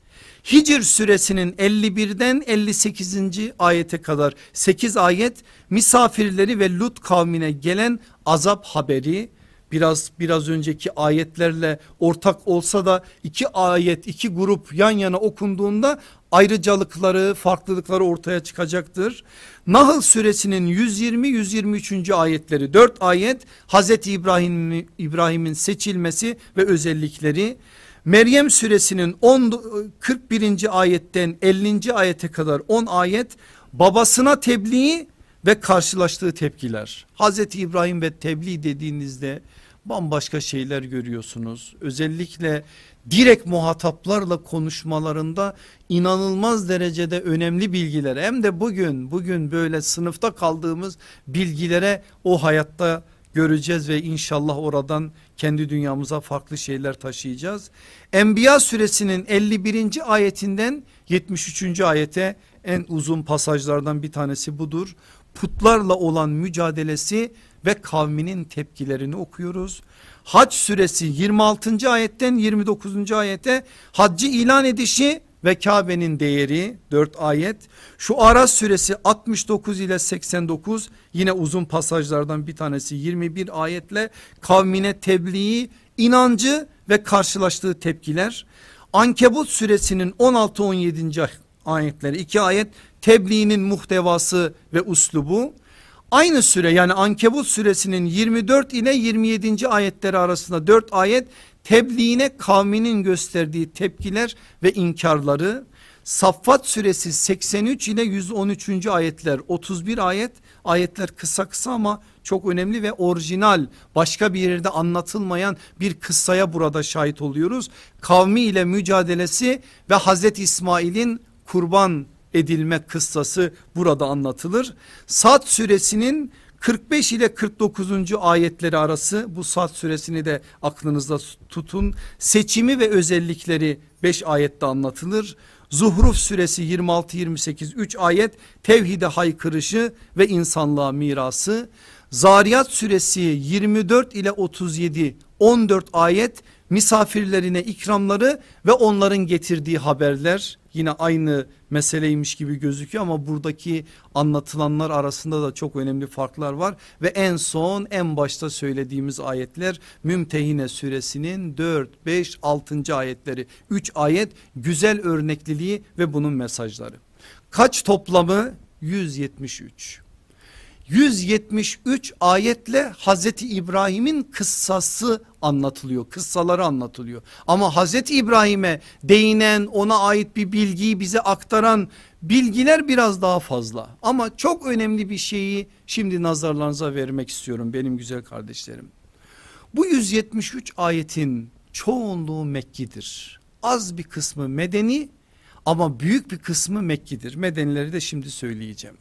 Hicr suresinin 51'den 58. ayete kadar 8 ayet misafirleri ve Lut kavmine gelen azap haberi biraz biraz önceki ayetlerle ortak olsa da iki ayet iki grup yan yana okunduğunda ayrıcalıkları farklılıkları ortaya çıkacaktır. Nahl suresinin 120 123. ayetleri 4 ayet Hazreti İbrahim İbrahim'in seçilmesi ve özellikleri Meryem suresinin 10 41. ayetten 50. ayete kadar 10 ayet babasına tebliği ve karşılaştığı tepkiler. Hazreti İbrahim ve tebliğ dediğinizde bambaşka şeyler görüyorsunuz. Özellikle direkt muhataplarla konuşmalarında inanılmaz derecede önemli bilgiler hem de bugün bugün böyle sınıfta kaldığımız bilgilere o hayatta göreceğiz ve inşallah oradan kendi dünyamıza farklı şeyler taşıyacağız. Enbiya suresinin 51. ayetinden 73. ayete en uzun pasajlardan bir tanesi budur. Putlarla olan mücadelesi ve kavminin tepkilerini okuyoruz. Hac suresi 26. ayetten 29. ayete haccı ilan edişi ve Kabe'nin değeri 4 ayet. Şu Aras suresi 69 ile 89 yine uzun pasajlardan bir tanesi 21 ayetle kavmine tebliği, inancı ve karşılaştığı tepkiler. Ankebut suresinin 16-17. ayetleri 2 ayet tebliğinin muhtevası ve uslubu. Aynı süre yani Ankebut suresinin 24 ile 27. ayetleri arasında 4 ayet tebliğine kavminin gösterdiği tepkiler ve inkarları. Saffat suresi 83 ile 113. ayetler 31 ayet ayetler kısa kısa ama çok önemli ve orijinal başka bir yerde anlatılmayan bir kıssaya burada şahit oluyoruz. Kavmi ile mücadelesi ve Hazreti İsmail'in kurban edilme kıssası burada anlatılır. Sad suresinin 45 ile 49. ayetleri arası bu Sad suresini de aklınızda tutun. Seçimi ve özellikleri 5 ayette anlatılır. Zuhruf suresi 26-28 3 ayet tevhide haykırışı ve insanlığa mirası. Zariyat suresi 24 ile 37 14 ayet misafirlerine ikramları ve onların getirdiği haberler yine aynı meseleymiş gibi gözüküyor ama buradaki anlatılanlar arasında da çok önemli farklar var ve en son en başta söylediğimiz ayetler Mümtehine suresinin 4 5 6. ayetleri 3 ayet güzel örnekliliği ve bunun mesajları. Kaç toplamı 173. 173 ayetle Hazreti İbrahim'in kıssası anlatılıyor. Kıssaları anlatılıyor. Ama Hazreti İbrahim'e değinen ona ait bir bilgiyi bize aktaran bilgiler biraz daha fazla. Ama çok önemli bir şeyi şimdi nazarlarınıza vermek istiyorum benim güzel kardeşlerim. Bu 173 ayetin çoğunluğu Mekki'dir. Az bir kısmı medeni ama büyük bir kısmı Mekki'dir. Medenileri de şimdi söyleyeceğim.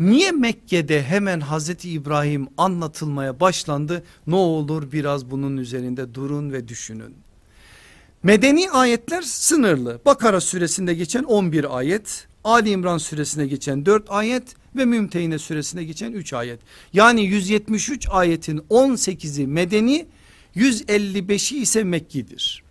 Niye Mekke'de hemen Hazreti İbrahim anlatılmaya başlandı? Ne olur biraz bunun üzerinde durun ve düşünün. Medeni ayetler sınırlı. Bakara suresinde geçen 11 ayet, Ali İmran suresinde geçen 4 ayet ve Mümtehine suresinde geçen 3 ayet. Yani 173 ayetin 18'i medeni, 155'i ise Mekki'dir.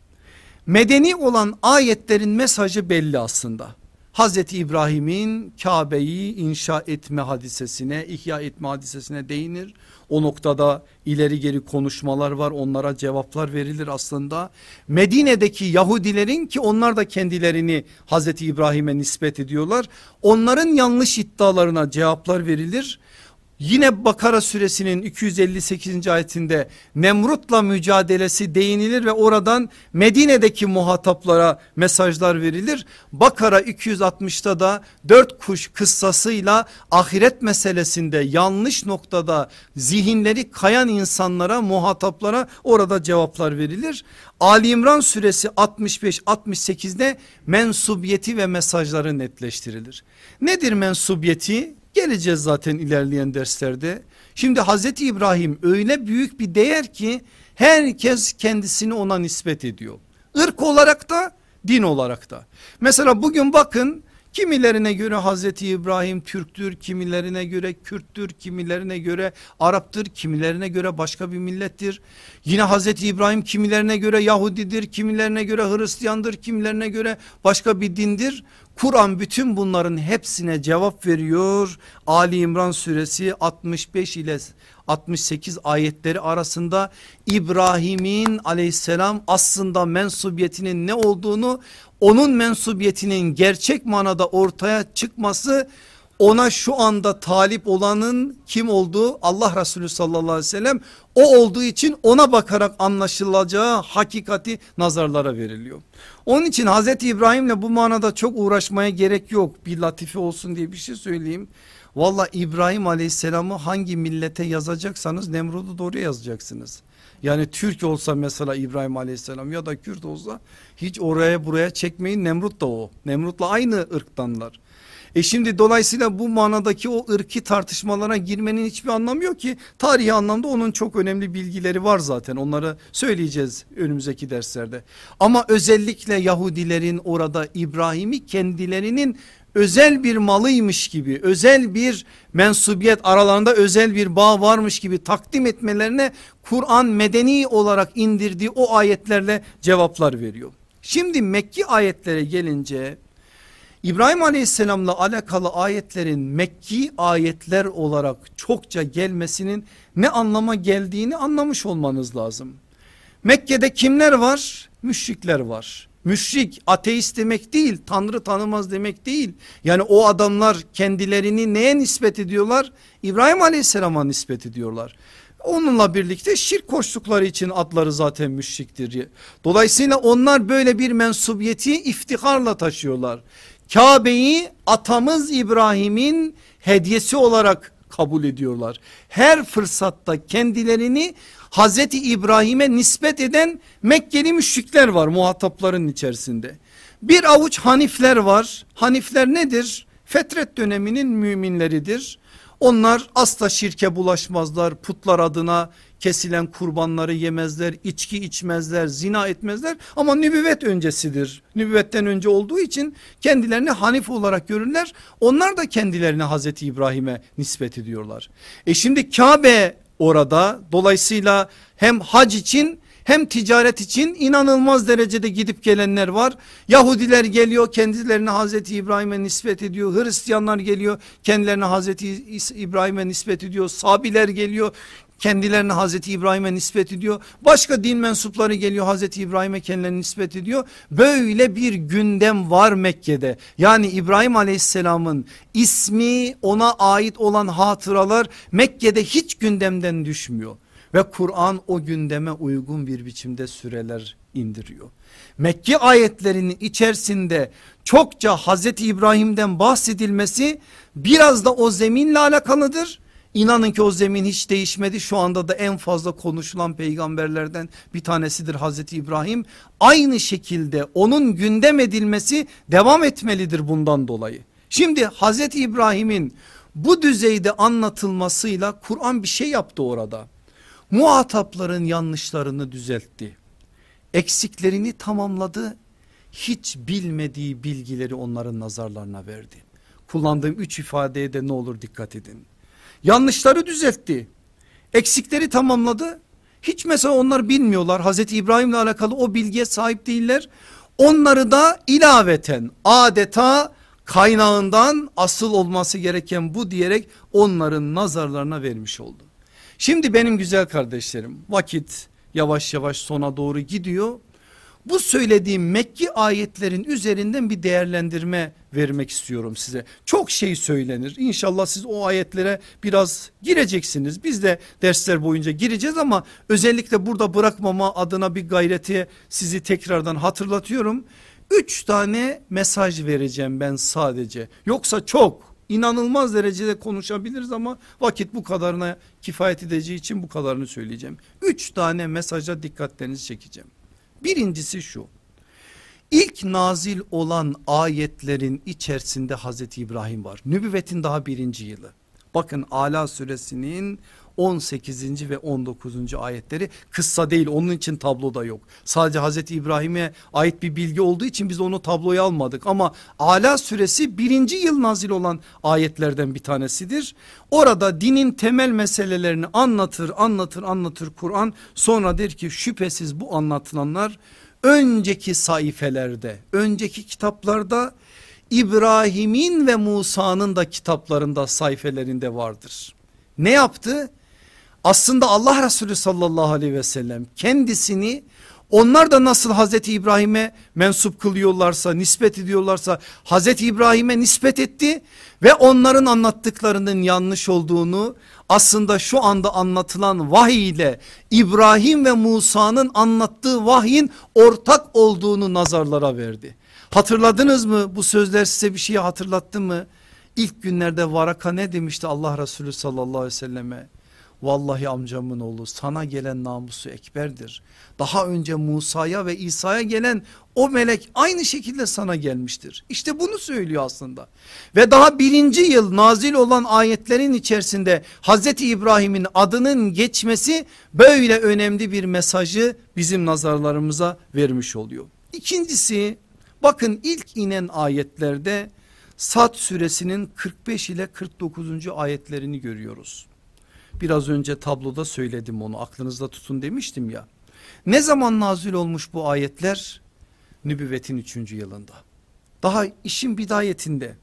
Medeni olan ayetlerin mesajı belli aslında. Hazreti İbrahim'in Kabe'yi inşa etme hadisesine, ihya etme hadisesine değinir. O noktada ileri geri konuşmalar var onlara cevaplar verilir aslında. Medine'deki Yahudilerin ki onlar da kendilerini Hazreti İbrahim'e nispet ediyorlar. Onların yanlış iddialarına cevaplar verilir. Yine Bakara suresinin 258. ayetinde Nemrut'la mücadelesi değinilir ve oradan Medine'deki muhataplara mesajlar verilir. Bakara 260'ta da dört kuş kıssasıyla ahiret meselesinde yanlış noktada zihinleri kayan insanlara muhataplara orada cevaplar verilir. Ali İmran suresi 65-68'de mensubiyeti ve mesajları netleştirilir. Nedir mensubiyeti? Geleceğiz zaten ilerleyen derslerde. Şimdi Hazreti İbrahim öyle büyük bir değer ki herkes kendisini ona nispet ediyor. Irk olarak da din olarak da. Mesela bugün bakın Kimilerine göre Hazreti İbrahim Türktür, kimilerine göre Kürttür, kimilerine göre Arap'tır, kimilerine göre başka bir millettir. Yine Hazreti İbrahim kimilerine göre Yahudidir, kimilerine göre Hristiyandır, kimilerine göre başka bir dindir. Kur'an bütün bunların hepsine cevap veriyor. Ali İmran suresi 65 ile 68 ayetleri arasında İbrahim'in aleyhisselam aslında mensubiyetinin ne olduğunu onun mensubiyetinin gerçek manada ortaya çıkması ona şu anda talip olanın kim olduğu Allah Resulü sallallahu aleyhi ve sellem o olduğu için ona bakarak anlaşılacağı hakikati nazarlara veriliyor. Onun için Hazreti İbrahim'le bu manada çok uğraşmaya gerek yok bir latife olsun diye bir şey söyleyeyim. Valla İbrahim aleyhisselamı hangi millete yazacaksanız Nemrud'u doğru yazacaksınız. Yani Türk olsa mesela İbrahim aleyhisselam ya da Kürt olsa hiç oraya buraya çekmeyin Nemrut da o. Nemrut'la aynı ırktanlar. E şimdi dolayısıyla bu manadaki o ırki tartışmalara girmenin hiçbir anlamı yok ki. Tarihi anlamda onun çok önemli bilgileri var zaten onları söyleyeceğiz önümüzdeki derslerde. Ama özellikle Yahudilerin orada İbrahim'i kendilerinin özel bir malıymış gibi özel bir mensubiyet aralarında özel bir bağ varmış gibi takdim etmelerine Kur'an medeni olarak indirdiği o ayetlerle cevaplar veriyor. Şimdi Mekki ayetlere gelince İbrahim Aleyhisselam'la alakalı ayetlerin Mekki ayetler olarak çokça gelmesinin ne anlama geldiğini anlamış olmanız lazım. Mekke'de kimler var? Müşrikler var. Müşrik ateist demek değil tanrı tanımaz demek değil. Yani o adamlar kendilerini neye nispet ediyorlar? İbrahim aleyhisselama nispet ediyorlar. Onunla birlikte şirk koştukları için adları zaten müşriktir. Dolayısıyla onlar böyle bir mensubiyeti iftiharla taşıyorlar. Kabe'yi atamız İbrahim'in hediyesi olarak kabul ediyorlar. Her fırsatta kendilerini Hazreti İbrahim'e nispet eden Mekkeli müşrikler var muhatapların içerisinde. Bir avuç Hanifler var. Hanifler nedir? Fetret döneminin müminleridir. Onlar asla şirke bulaşmazlar. Putlar adına kesilen kurbanları yemezler, içki içmezler, zina etmezler ama nübüvvet öncesidir. Nübüvvetten önce olduğu için kendilerini Hanif olarak görürler. Onlar da kendilerini Hazreti İbrahim'e nispet ediyorlar. E şimdi Kabe orada. Dolayısıyla hem hac için hem ticaret için inanılmaz derecede gidip gelenler var. Yahudiler geliyor kendilerini Hazreti İbrahim'e nispet ediyor. Hristiyanlar geliyor kendilerini Hazreti İbrahim'e nispet ediyor. Sabiler geliyor kendilerini Hazreti İbrahim'e nispet ediyor. Başka din mensupları geliyor Hazreti İbrahim'e kendilerini nispet ediyor. Böyle bir gündem var Mekke'de. Yani İbrahim Aleyhisselam'ın ismi ona ait olan hatıralar Mekke'de hiç gündemden düşmüyor. Ve Kur'an o gündeme uygun bir biçimde süreler indiriyor. Mekke ayetlerinin içerisinde çokça Hazreti İbrahim'den bahsedilmesi biraz da o zeminle alakalıdır. İnanın ki o zemin hiç değişmedi. Şu anda da en fazla konuşulan peygamberlerden bir tanesidir Hazreti İbrahim. Aynı şekilde onun gündem edilmesi devam etmelidir bundan dolayı. Şimdi Hazreti İbrahim'in bu düzeyde anlatılmasıyla Kur'an bir şey yaptı orada. Muhatapların yanlışlarını düzeltti. Eksiklerini tamamladı. Hiç bilmediği bilgileri onların nazarlarına verdi. Kullandığım üç ifadeye de ne olur dikkat edin. Yanlışları düzeltti. Eksikleri tamamladı. Hiç mesela onlar bilmiyorlar. Hazreti İbrahim'le alakalı o bilgiye sahip değiller. Onları da ilaveten adeta kaynağından asıl olması gereken bu diyerek onların nazarlarına vermiş oldu. Şimdi benim güzel kardeşlerim vakit yavaş yavaş sona doğru gidiyor. Bu söylediğim Mekki ayetlerin üzerinden bir değerlendirme vermek istiyorum size. Çok şey söylenir. İnşallah siz o ayetlere biraz gireceksiniz. Biz de dersler boyunca gireceğiz ama özellikle burada bırakmama adına bir gayreti sizi tekrardan hatırlatıyorum. Üç tane mesaj vereceğim ben sadece. Yoksa çok inanılmaz derecede konuşabiliriz ama vakit bu kadarına kifayet edeceği için bu kadarını söyleyeceğim. Üç tane mesaja dikkatlerinizi çekeceğim. Birincisi şu. İlk nazil olan ayetlerin içerisinde Hazreti İbrahim var. Nübüvvetin daha birinci yılı. Bakın Ala suresinin 18. ve 19. ayetleri kıssa değil onun için tabloda yok. Sadece Hazreti İbrahim'e ait bir bilgi olduğu için biz onu tabloya almadık ama Ala suresi birinci yıl nazil olan ayetlerden bir tanesidir. Orada dinin temel meselelerini anlatır anlatır anlatır Kur'an sonra der ki şüphesiz bu anlatılanlar önceki sayfelerde önceki kitaplarda İbrahim'in ve Musa'nın da kitaplarında sayfelerinde vardır. Ne yaptı? Aslında Allah Resulü sallallahu aleyhi ve sellem kendisini onlar da nasıl Hazreti İbrahim'e mensup kılıyorlarsa nispet ediyorlarsa Hazreti İbrahim'e nispet etti ve onların anlattıklarının yanlış olduğunu aslında şu anda anlatılan vahiy ile İbrahim ve Musa'nın anlattığı vahyin ortak olduğunu nazarlara verdi. Hatırladınız mı bu sözler size bir şeyi hatırlattı mı? İlk günlerde Varaka ne demişti Allah Resulü sallallahu aleyhi ve selleme? Vallahi amcamın oğlu sana gelen namusu ekberdir. Daha önce Musa'ya ve İsa'ya gelen o melek aynı şekilde sana gelmiştir. İşte bunu söylüyor aslında. Ve daha birinci yıl nazil olan ayetlerin içerisinde Hazreti İbrahim'in adının geçmesi böyle önemli bir mesajı bizim nazarlarımıza vermiş oluyor. İkincisi bakın ilk inen ayetlerde Sad suresinin 45 ile 49. ayetlerini görüyoruz. Biraz önce tabloda söyledim onu aklınızda tutun demiştim ya. Ne zaman nazil olmuş bu ayetler? Nübüvvetin 3. yılında. Daha işin bidayetinde.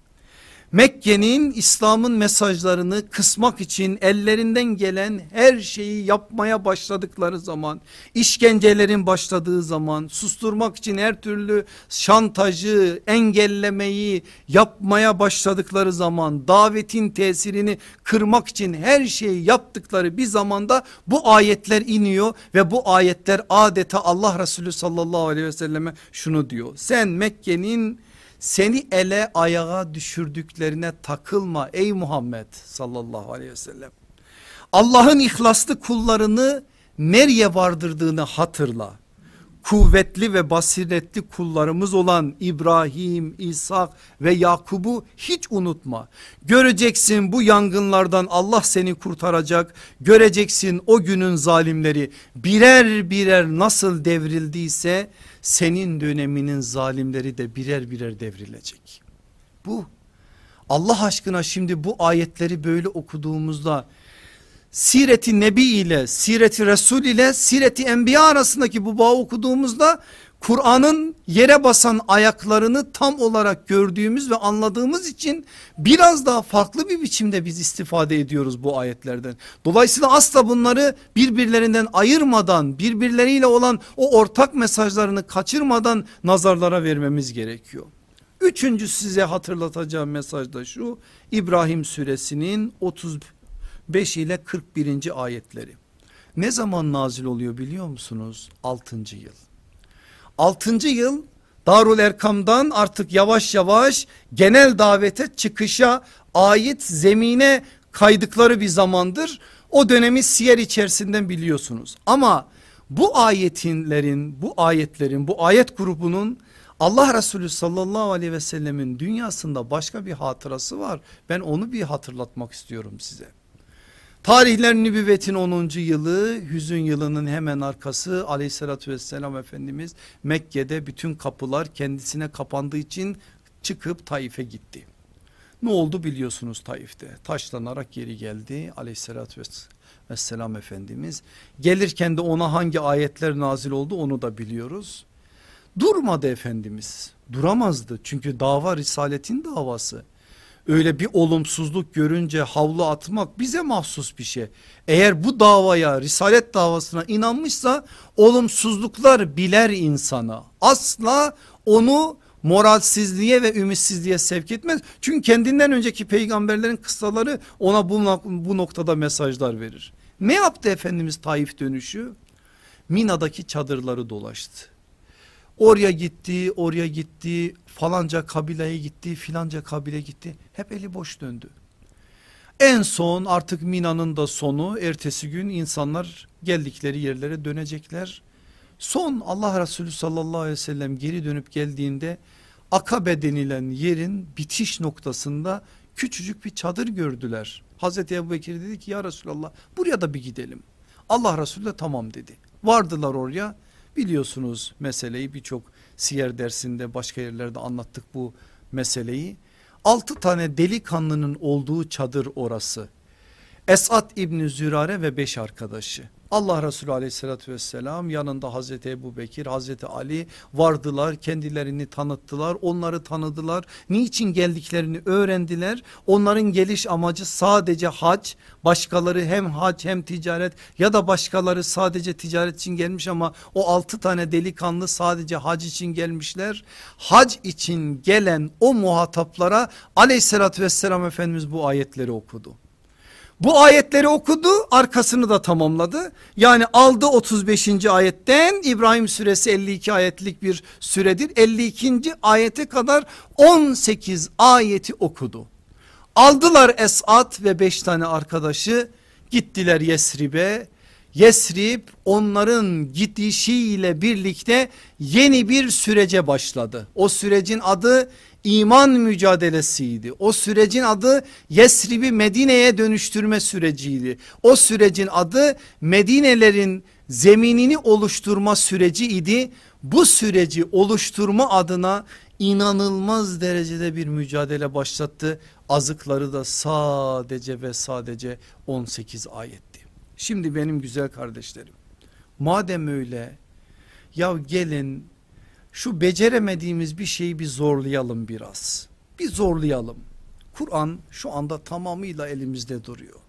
Mekke'nin İslam'ın mesajlarını kısmak için ellerinden gelen her şeyi yapmaya başladıkları zaman, işkencelerin başladığı zaman, susturmak için her türlü şantajı, engellemeyi yapmaya başladıkları zaman, davetin tesirini kırmak için her şeyi yaptıkları bir zamanda bu ayetler iniyor ve bu ayetler adeta Allah Resulü sallallahu aleyhi ve selleme şunu diyor. Sen Mekke'nin seni ele ayağa düşürdüklerine takılma ey Muhammed sallallahu aleyhi ve sellem. Allah'ın ihlaslı kullarını nereye vardırdığını hatırla. Kuvvetli ve basiretli kullarımız olan İbrahim, İshak ve Yakub'u hiç unutma. Göreceksin bu yangınlardan Allah seni kurtaracak. Göreceksin o günün zalimleri birer birer nasıl devrildiyse senin döneminin zalimleri de birer birer devrilecek. Bu Allah aşkına şimdi bu ayetleri böyle okuduğumuzda Sireti Nebi ile Sireti Resul ile Sireti Enbiya arasındaki bu bağı okuduğumuzda Kur'an'ın yere basan ayaklarını tam olarak gördüğümüz ve anladığımız için biraz daha farklı bir biçimde biz istifade ediyoruz bu ayetlerden. Dolayısıyla asla bunları birbirlerinden ayırmadan birbirleriyle olan o ortak mesajlarını kaçırmadan nazarlara vermemiz gerekiyor. Üçüncü size hatırlatacağım mesaj da şu İbrahim suresinin 35 ile 41. ayetleri. Ne zaman nazil oluyor biliyor musunuz? 6. yıl. 6. yıl Darul Erkam'dan artık yavaş yavaş genel davete çıkışa ait zemine kaydıkları bir zamandır. O dönemi siyer içerisinden biliyorsunuz. Ama bu ayetinlerin bu ayetlerin bu ayet grubunun Allah Resulü sallallahu aleyhi ve sellemin dünyasında başka bir hatırası var. Ben onu bir hatırlatmak istiyorum size. Tarihler nübüvvetin 10. yılı hüzün yılının hemen arkası aleyhissalatü vesselam Efendimiz Mekke'de bütün kapılar kendisine kapandığı için çıkıp Taif'e gitti. Ne oldu biliyorsunuz Taif'te taşlanarak geri geldi aleyhissalatü vesselam Efendimiz. Gelirken de ona hangi ayetler nazil oldu onu da biliyoruz. Durmadı Efendimiz duramazdı çünkü dava risaletin davası öyle bir olumsuzluk görünce havlu atmak bize mahsus bir şey. Eğer bu davaya risalet davasına inanmışsa olumsuzluklar biler insana. Asla onu moralsizliğe ve ümitsizliğe sevk etmez. Çünkü kendinden önceki peygamberlerin kıssaları ona bu, bu noktada mesajlar verir. Ne yaptı Efendimiz Taif dönüşü? Mina'daki çadırları dolaştı. Oraya gitti, oraya gitti, falanca kabileye gitti, filanca kabile gitti. Hep eli boş döndü. En son artık Mina'nın da sonu ertesi gün insanlar geldikleri yerlere dönecekler. Son Allah Resulü sallallahu aleyhi ve sellem geri dönüp geldiğinde Akabe denilen yerin bitiş noktasında küçücük bir çadır gördüler. Hazreti Ebu Bekir dedi ki ya Resulallah buraya da bir gidelim. Allah Resulü de tamam dedi. Vardılar oraya biliyorsunuz meseleyi birçok siyer dersinde başka yerlerde anlattık bu meseleyi. Altı tane delikanlının olduğu çadır orası. Esat İbni Zürare ve beş arkadaşı. Allah Resulü aleyhissalatü vesselam yanında Hazreti Ebu Bekir, Hazreti Ali vardılar kendilerini tanıttılar onları tanıdılar. Niçin geldiklerini öğrendiler onların geliş amacı sadece hac başkaları hem hac hem ticaret ya da başkaları sadece ticaret için gelmiş ama o altı tane delikanlı sadece hac için gelmişler. Hac için gelen o muhataplara aleyhissalatü vesselam Efendimiz bu ayetleri okudu. Bu ayetleri okudu arkasını da tamamladı. Yani aldı 35. ayetten İbrahim suresi 52 ayetlik bir süredir. 52. ayete kadar 18 ayeti okudu. Aldılar Esat ve 5 tane arkadaşı gittiler Yesrib'e. Yesrib onların gidişiyle birlikte yeni bir sürece başladı. O sürecin adı iman mücadelesiydi. O sürecin adı Yesrib'i Medine'ye dönüştürme süreciydi. O sürecin adı Medinelerin zeminini oluşturma süreci idi. Bu süreci oluşturma adına inanılmaz derecede bir mücadele başlattı. Azıkları da sadece ve sadece 18 ayetti. Şimdi benim güzel kardeşlerim madem öyle ya gelin şu beceremediğimiz bir şeyi bir zorlayalım biraz. Bir zorlayalım. Kur'an şu anda tamamıyla elimizde duruyor.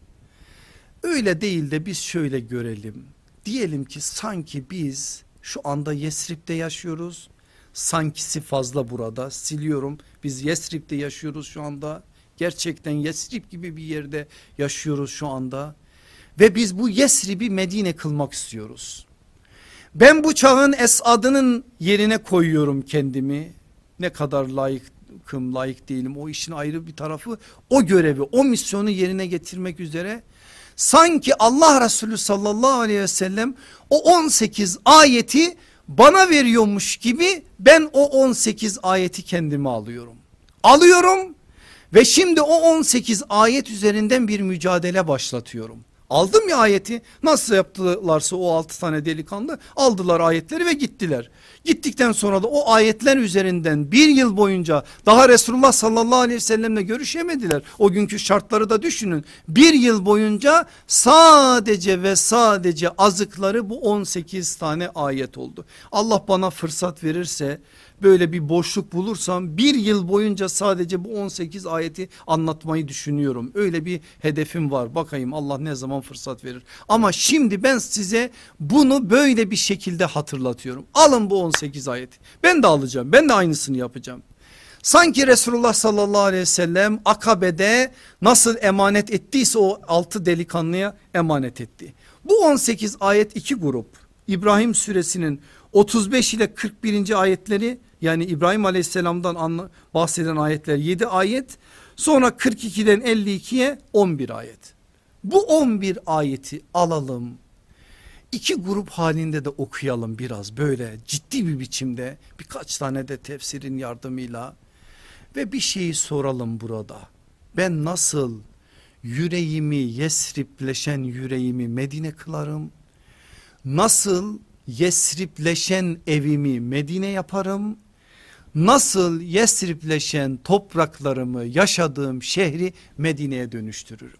Öyle değil de biz şöyle görelim. Diyelim ki sanki biz şu anda Yesrib'de yaşıyoruz. Sankisi fazla burada siliyorum. Biz Yesrib'de yaşıyoruz şu anda. Gerçekten Yesrib gibi bir yerde yaşıyoruz şu anda. Ve biz bu Yesrib'i Medine kılmak istiyoruz. Ben bu çağın Esad'ının yerine koyuyorum kendimi. Ne kadar layıkım layık değilim o işin ayrı bir tarafı o görevi o misyonu yerine getirmek üzere sanki Allah Resulü sallallahu aleyhi ve sellem o 18 ayeti bana veriyormuş gibi ben o 18 ayeti kendime alıyorum. Alıyorum ve şimdi o 18 ayet üzerinden bir mücadele başlatıyorum. Aldım ya ayeti nasıl yaptılarsa o altı tane delikanlı aldılar ayetleri ve gittiler. Gittikten sonra da o ayetler üzerinden bir yıl boyunca daha Resulullah sallallahu aleyhi ve sellemle görüşemediler. O günkü şartları da düşünün. Bir yıl boyunca sadece ve sadece azıkları bu 18 tane ayet oldu. Allah bana fırsat verirse böyle bir boşluk bulursam bir yıl boyunca sadece bu 18 ayeti anlatmayı düşünüyorum. Öyle bir hedefim var bakayım Allah ne zaman fırsat verir. Ama şimdi ben size bunu böyle bir şekilde hatırlatıyorum. Alın bu 18 ayeti ben de alacağım ben de aynısını yapacağım. Sanki Resulullah sallallahu aleyhi ve sellem akabede nasıl emanet ettiyse o altı delikanlıya emanet etti. Bu 18 ayet iki grup İbrahim suresinin 35 ile 41. ayetleri yani İbrahim aleyhisselamdan bahseden ayetler 7 ayet sonra 42'den 52'ye 11 ayet. Bu 11 ayeti alalım iki grup halinde de okuyalım biraz böyle ciddi bir biçimde birkaç tane de tefsirin yardımıyla ve bir şeyi soralım burada. Ben nasıl yüreğimi Yesripleşen yüreğimi Medine kılarım? Nasıl Yesripleşen evimi Medine yaparım? Nasıl Yesripleşen topraklarımı yaşadığım şehri Medine'ye dönüştürürüm?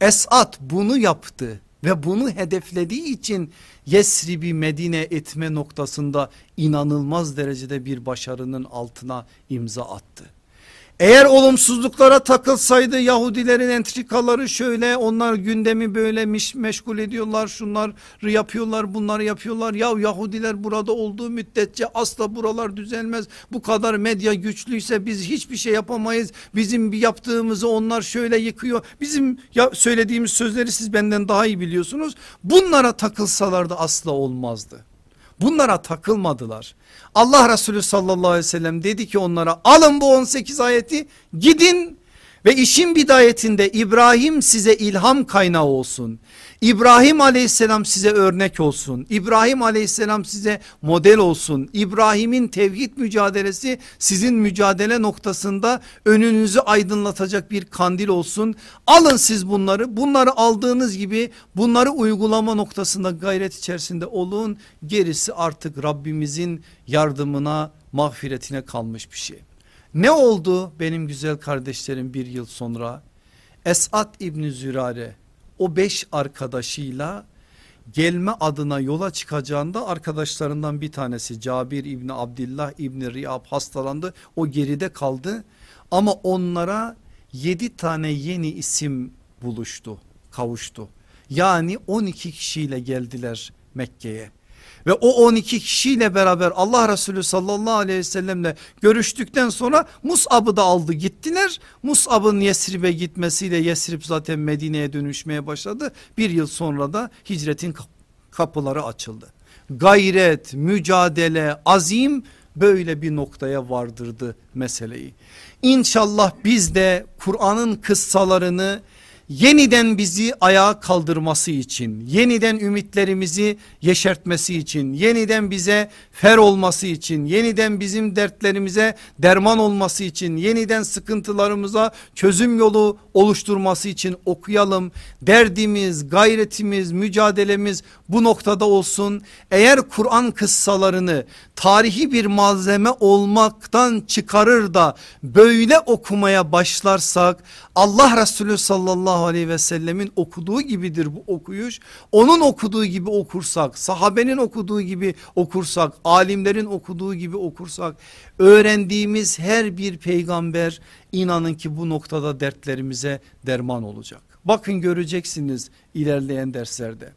Esat bunu yaptı ve bunu hedeflediği için Yesrib'i Medine etme noktasında inanılmaz derecede bir başarının altına imza attı. Eğer olumsuzluklara takılsaydı Yahudilerin entrikaları şöyle onlar gündemi böyle meşgul ediyorlar şunları yapıyorlar bunları yapıyorlar. Ya Yahudiler burada olduğu müddetçe asla buralar düzelmez bu kadar medya güçlüyse biz hiçbir şey yapamayız. Bizim bir yaptığımızı onlar şöyle yıkıyor bizim ya söylediğimiz sözleri siz benden daha iyi biliyorsunuz. Bunlara takılsalardı asla olmazdı. Bunlara takılmadılar. Allah Resulü sallallahu aleyhi ve sellem dedi ki onlara alın bu 18 ayeti gidin ve işin bidayetinde İbrahim size ilham kaynağı olsun. İbrahim aleyhisselam size örnek olsun. İbrahim aleyhisselam size model olsun. İbrahim'in tevhid mücadelesi sizin mücadele noktasında önünüzü aydınlatacak bir kandil olsun. Alın siz bunları. Bunları aldığınız gibi bunları uygulama noktasında gayret içerisinde olun. Gerisi artık Rabbimizin yardımına mağfiretine kalmış bir şey. Ne oldu benim güzel kardeşlerim bir yıl sonra? Esat İbni Zürare o beş arkadaşıyla gelme adına yola çıkacağında arkadaşlarından bir tanesi Cabir İbni Abdillah İbni Riyab hastalandı. O geride kaldı ama onlara yedi tane yeni isim buluştu kavuştu. Yani 12 kişiyle geldiler Mekke'ye. Ve o 12 kişiyle beraber Allah Resulü sallallahu aleyhi ve sellemle görüştükten sonra Mus'ab'ı da aldı gittiler. Mus'ab'ın Yesrib'e gitmesiyle Yesrib zaten Medine'ye dönüşmeye başladı. Bir yıl sonra da hicretin kapıları açıldı. Gayret, mücadele, azim böyle bir noktaya vardırdı meseleyi. İnşallah biz de Kur'an'ın kıssalarını yeniden bizi ayağa kaldırması için, yeniden ümitlerimizi yeşertmesi için, yeniden bize fer olması için, yeniden bizim dertlerimize derman olması için, yeniden sıkıntılarımıza çözüm yolu oluşturması için okuyalım. Derdimiz, gayretimiz, mücadelemiz bu noktada olsun. Eğer Kur'an kıssalarını tarihi bir malzeme olmaktan çıkarır da böyle okumaya başlarsak Allah Resulü sallallahu aleyhi ve sellemin okuduğu gibidir bu okuyuş. Onun okuduğu gibi okursak, sahabenin okuduğu gibi okursak, alimlerin okuduğu gibi okursak öğrendiğimiz her bir peygamber inanın ki bu noktada dertlerimize derman olacak. Bakın göreceksiniz ilerleyen derslerde.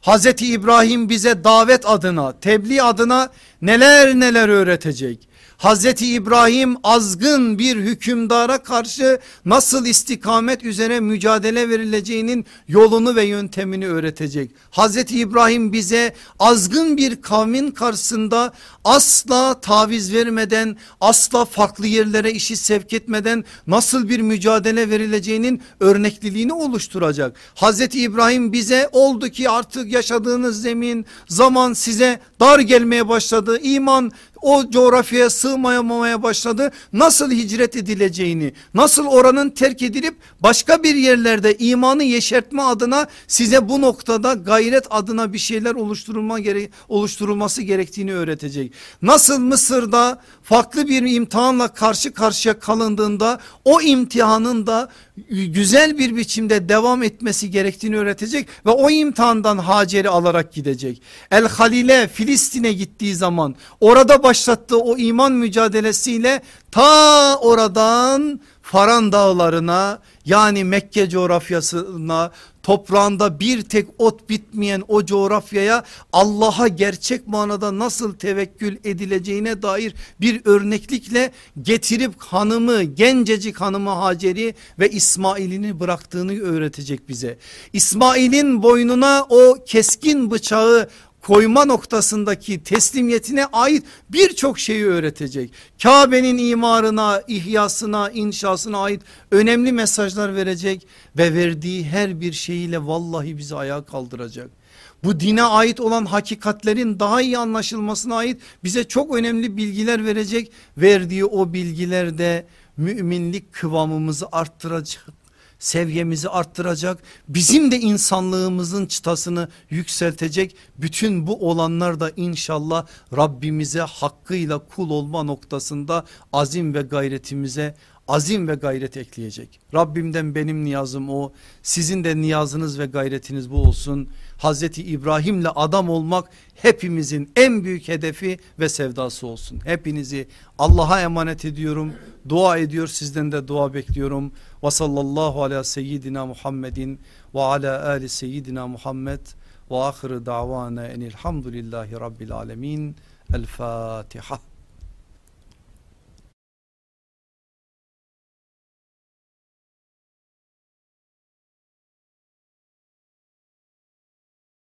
Hazreti İbrahim bize davet adına, tebliğ adına neler neler öğretecek. Hazreti İbrahim azgın bir hükümdara karşı nasıl istikamet üzere mücadele verileceğinin yolunu ve yöntemini öğretecek. Hazreti İbrahim bize azgın bir kavmin karşısında asla taviz vermeden asla farklı yerlere işi sevk etmeden nasıl bir mücadele verileceğinin örnekliliğini oluşturacak. Hazreti İbrahim bize oldu ki artık yaşadığınız zemin zaman size dar gelmeye başladı. İman o coğrafyaya sığmayamamaya başladı. Nasıl hicret edileceğini, nasıl oranın terk edilip başka bir yerlerde imanı yeşertme adına size bu noktada gayret adına bir şeyler oluşturulma gere oluşturulması gerektiğini öğretecek. Nasıl Mısır'da farklı bir imtihanla karşı karşıya kalındığında o imtihanın da güzel bir biçimde devam etmesi gerektiğini öğretecek ve o imtihandan Hacer'i alarak gidecek. El Halil'e Filistin'e gittiği zaman orada başlattığı o iman mücadelesiyle ta oradan Faran dağlarına yani Mekke coğrafyasına toprağında bir tek ot bitmeyen o coğrafyaya Allah'a gerçek manada nasıl tevekkül edileceğine dair bir örneklikle getirip hanımı gencecik hanımı Hacer'i ve İsmail'ini bıraktığını öğretecek bize. İsmail'in boynuna o keskin bıçağı koyma noktasındaki teslimiyetine ait birçok şeyi öğretecek. Kabe'nin imarına, ihyasına, inşasına ait önemli mesajlar verecek ve verdiği her bir şeyiyle vallahi bizi ayağa kaldıracak. Bu dine ait olan hakikatlerin daha iyi anlaşılmasına ait bize çok önemli bilgiler verecek. Verdiği o bilgiler de müminlik kıvamımızı arttıracak seviyemizi arttıracak bizim de insanlığımızın çıtasını yükseltecek bütün bu olanlar da inşallah Rabbimize hakkıyla kul olma noktasında azim ve gayretimize azim ve gayret ekleyecek. Rabbimden benim niyazım o sizin de niyazınız ve gayretiniz bu olsun. Hazreti İbrahim'le adam olmak hepimizin en büyük hedefi ve sevdası olsun. Hepinizi Allah'a emanet ediyorum. Dua ediyor sizden de dua bekliyorum. Ve sallallahu ala seyyidina Muhammedin ve ala ali seyyidina Muhammed ve ahire davana enilhamdülillahi rabbil alemin. El Fatiha.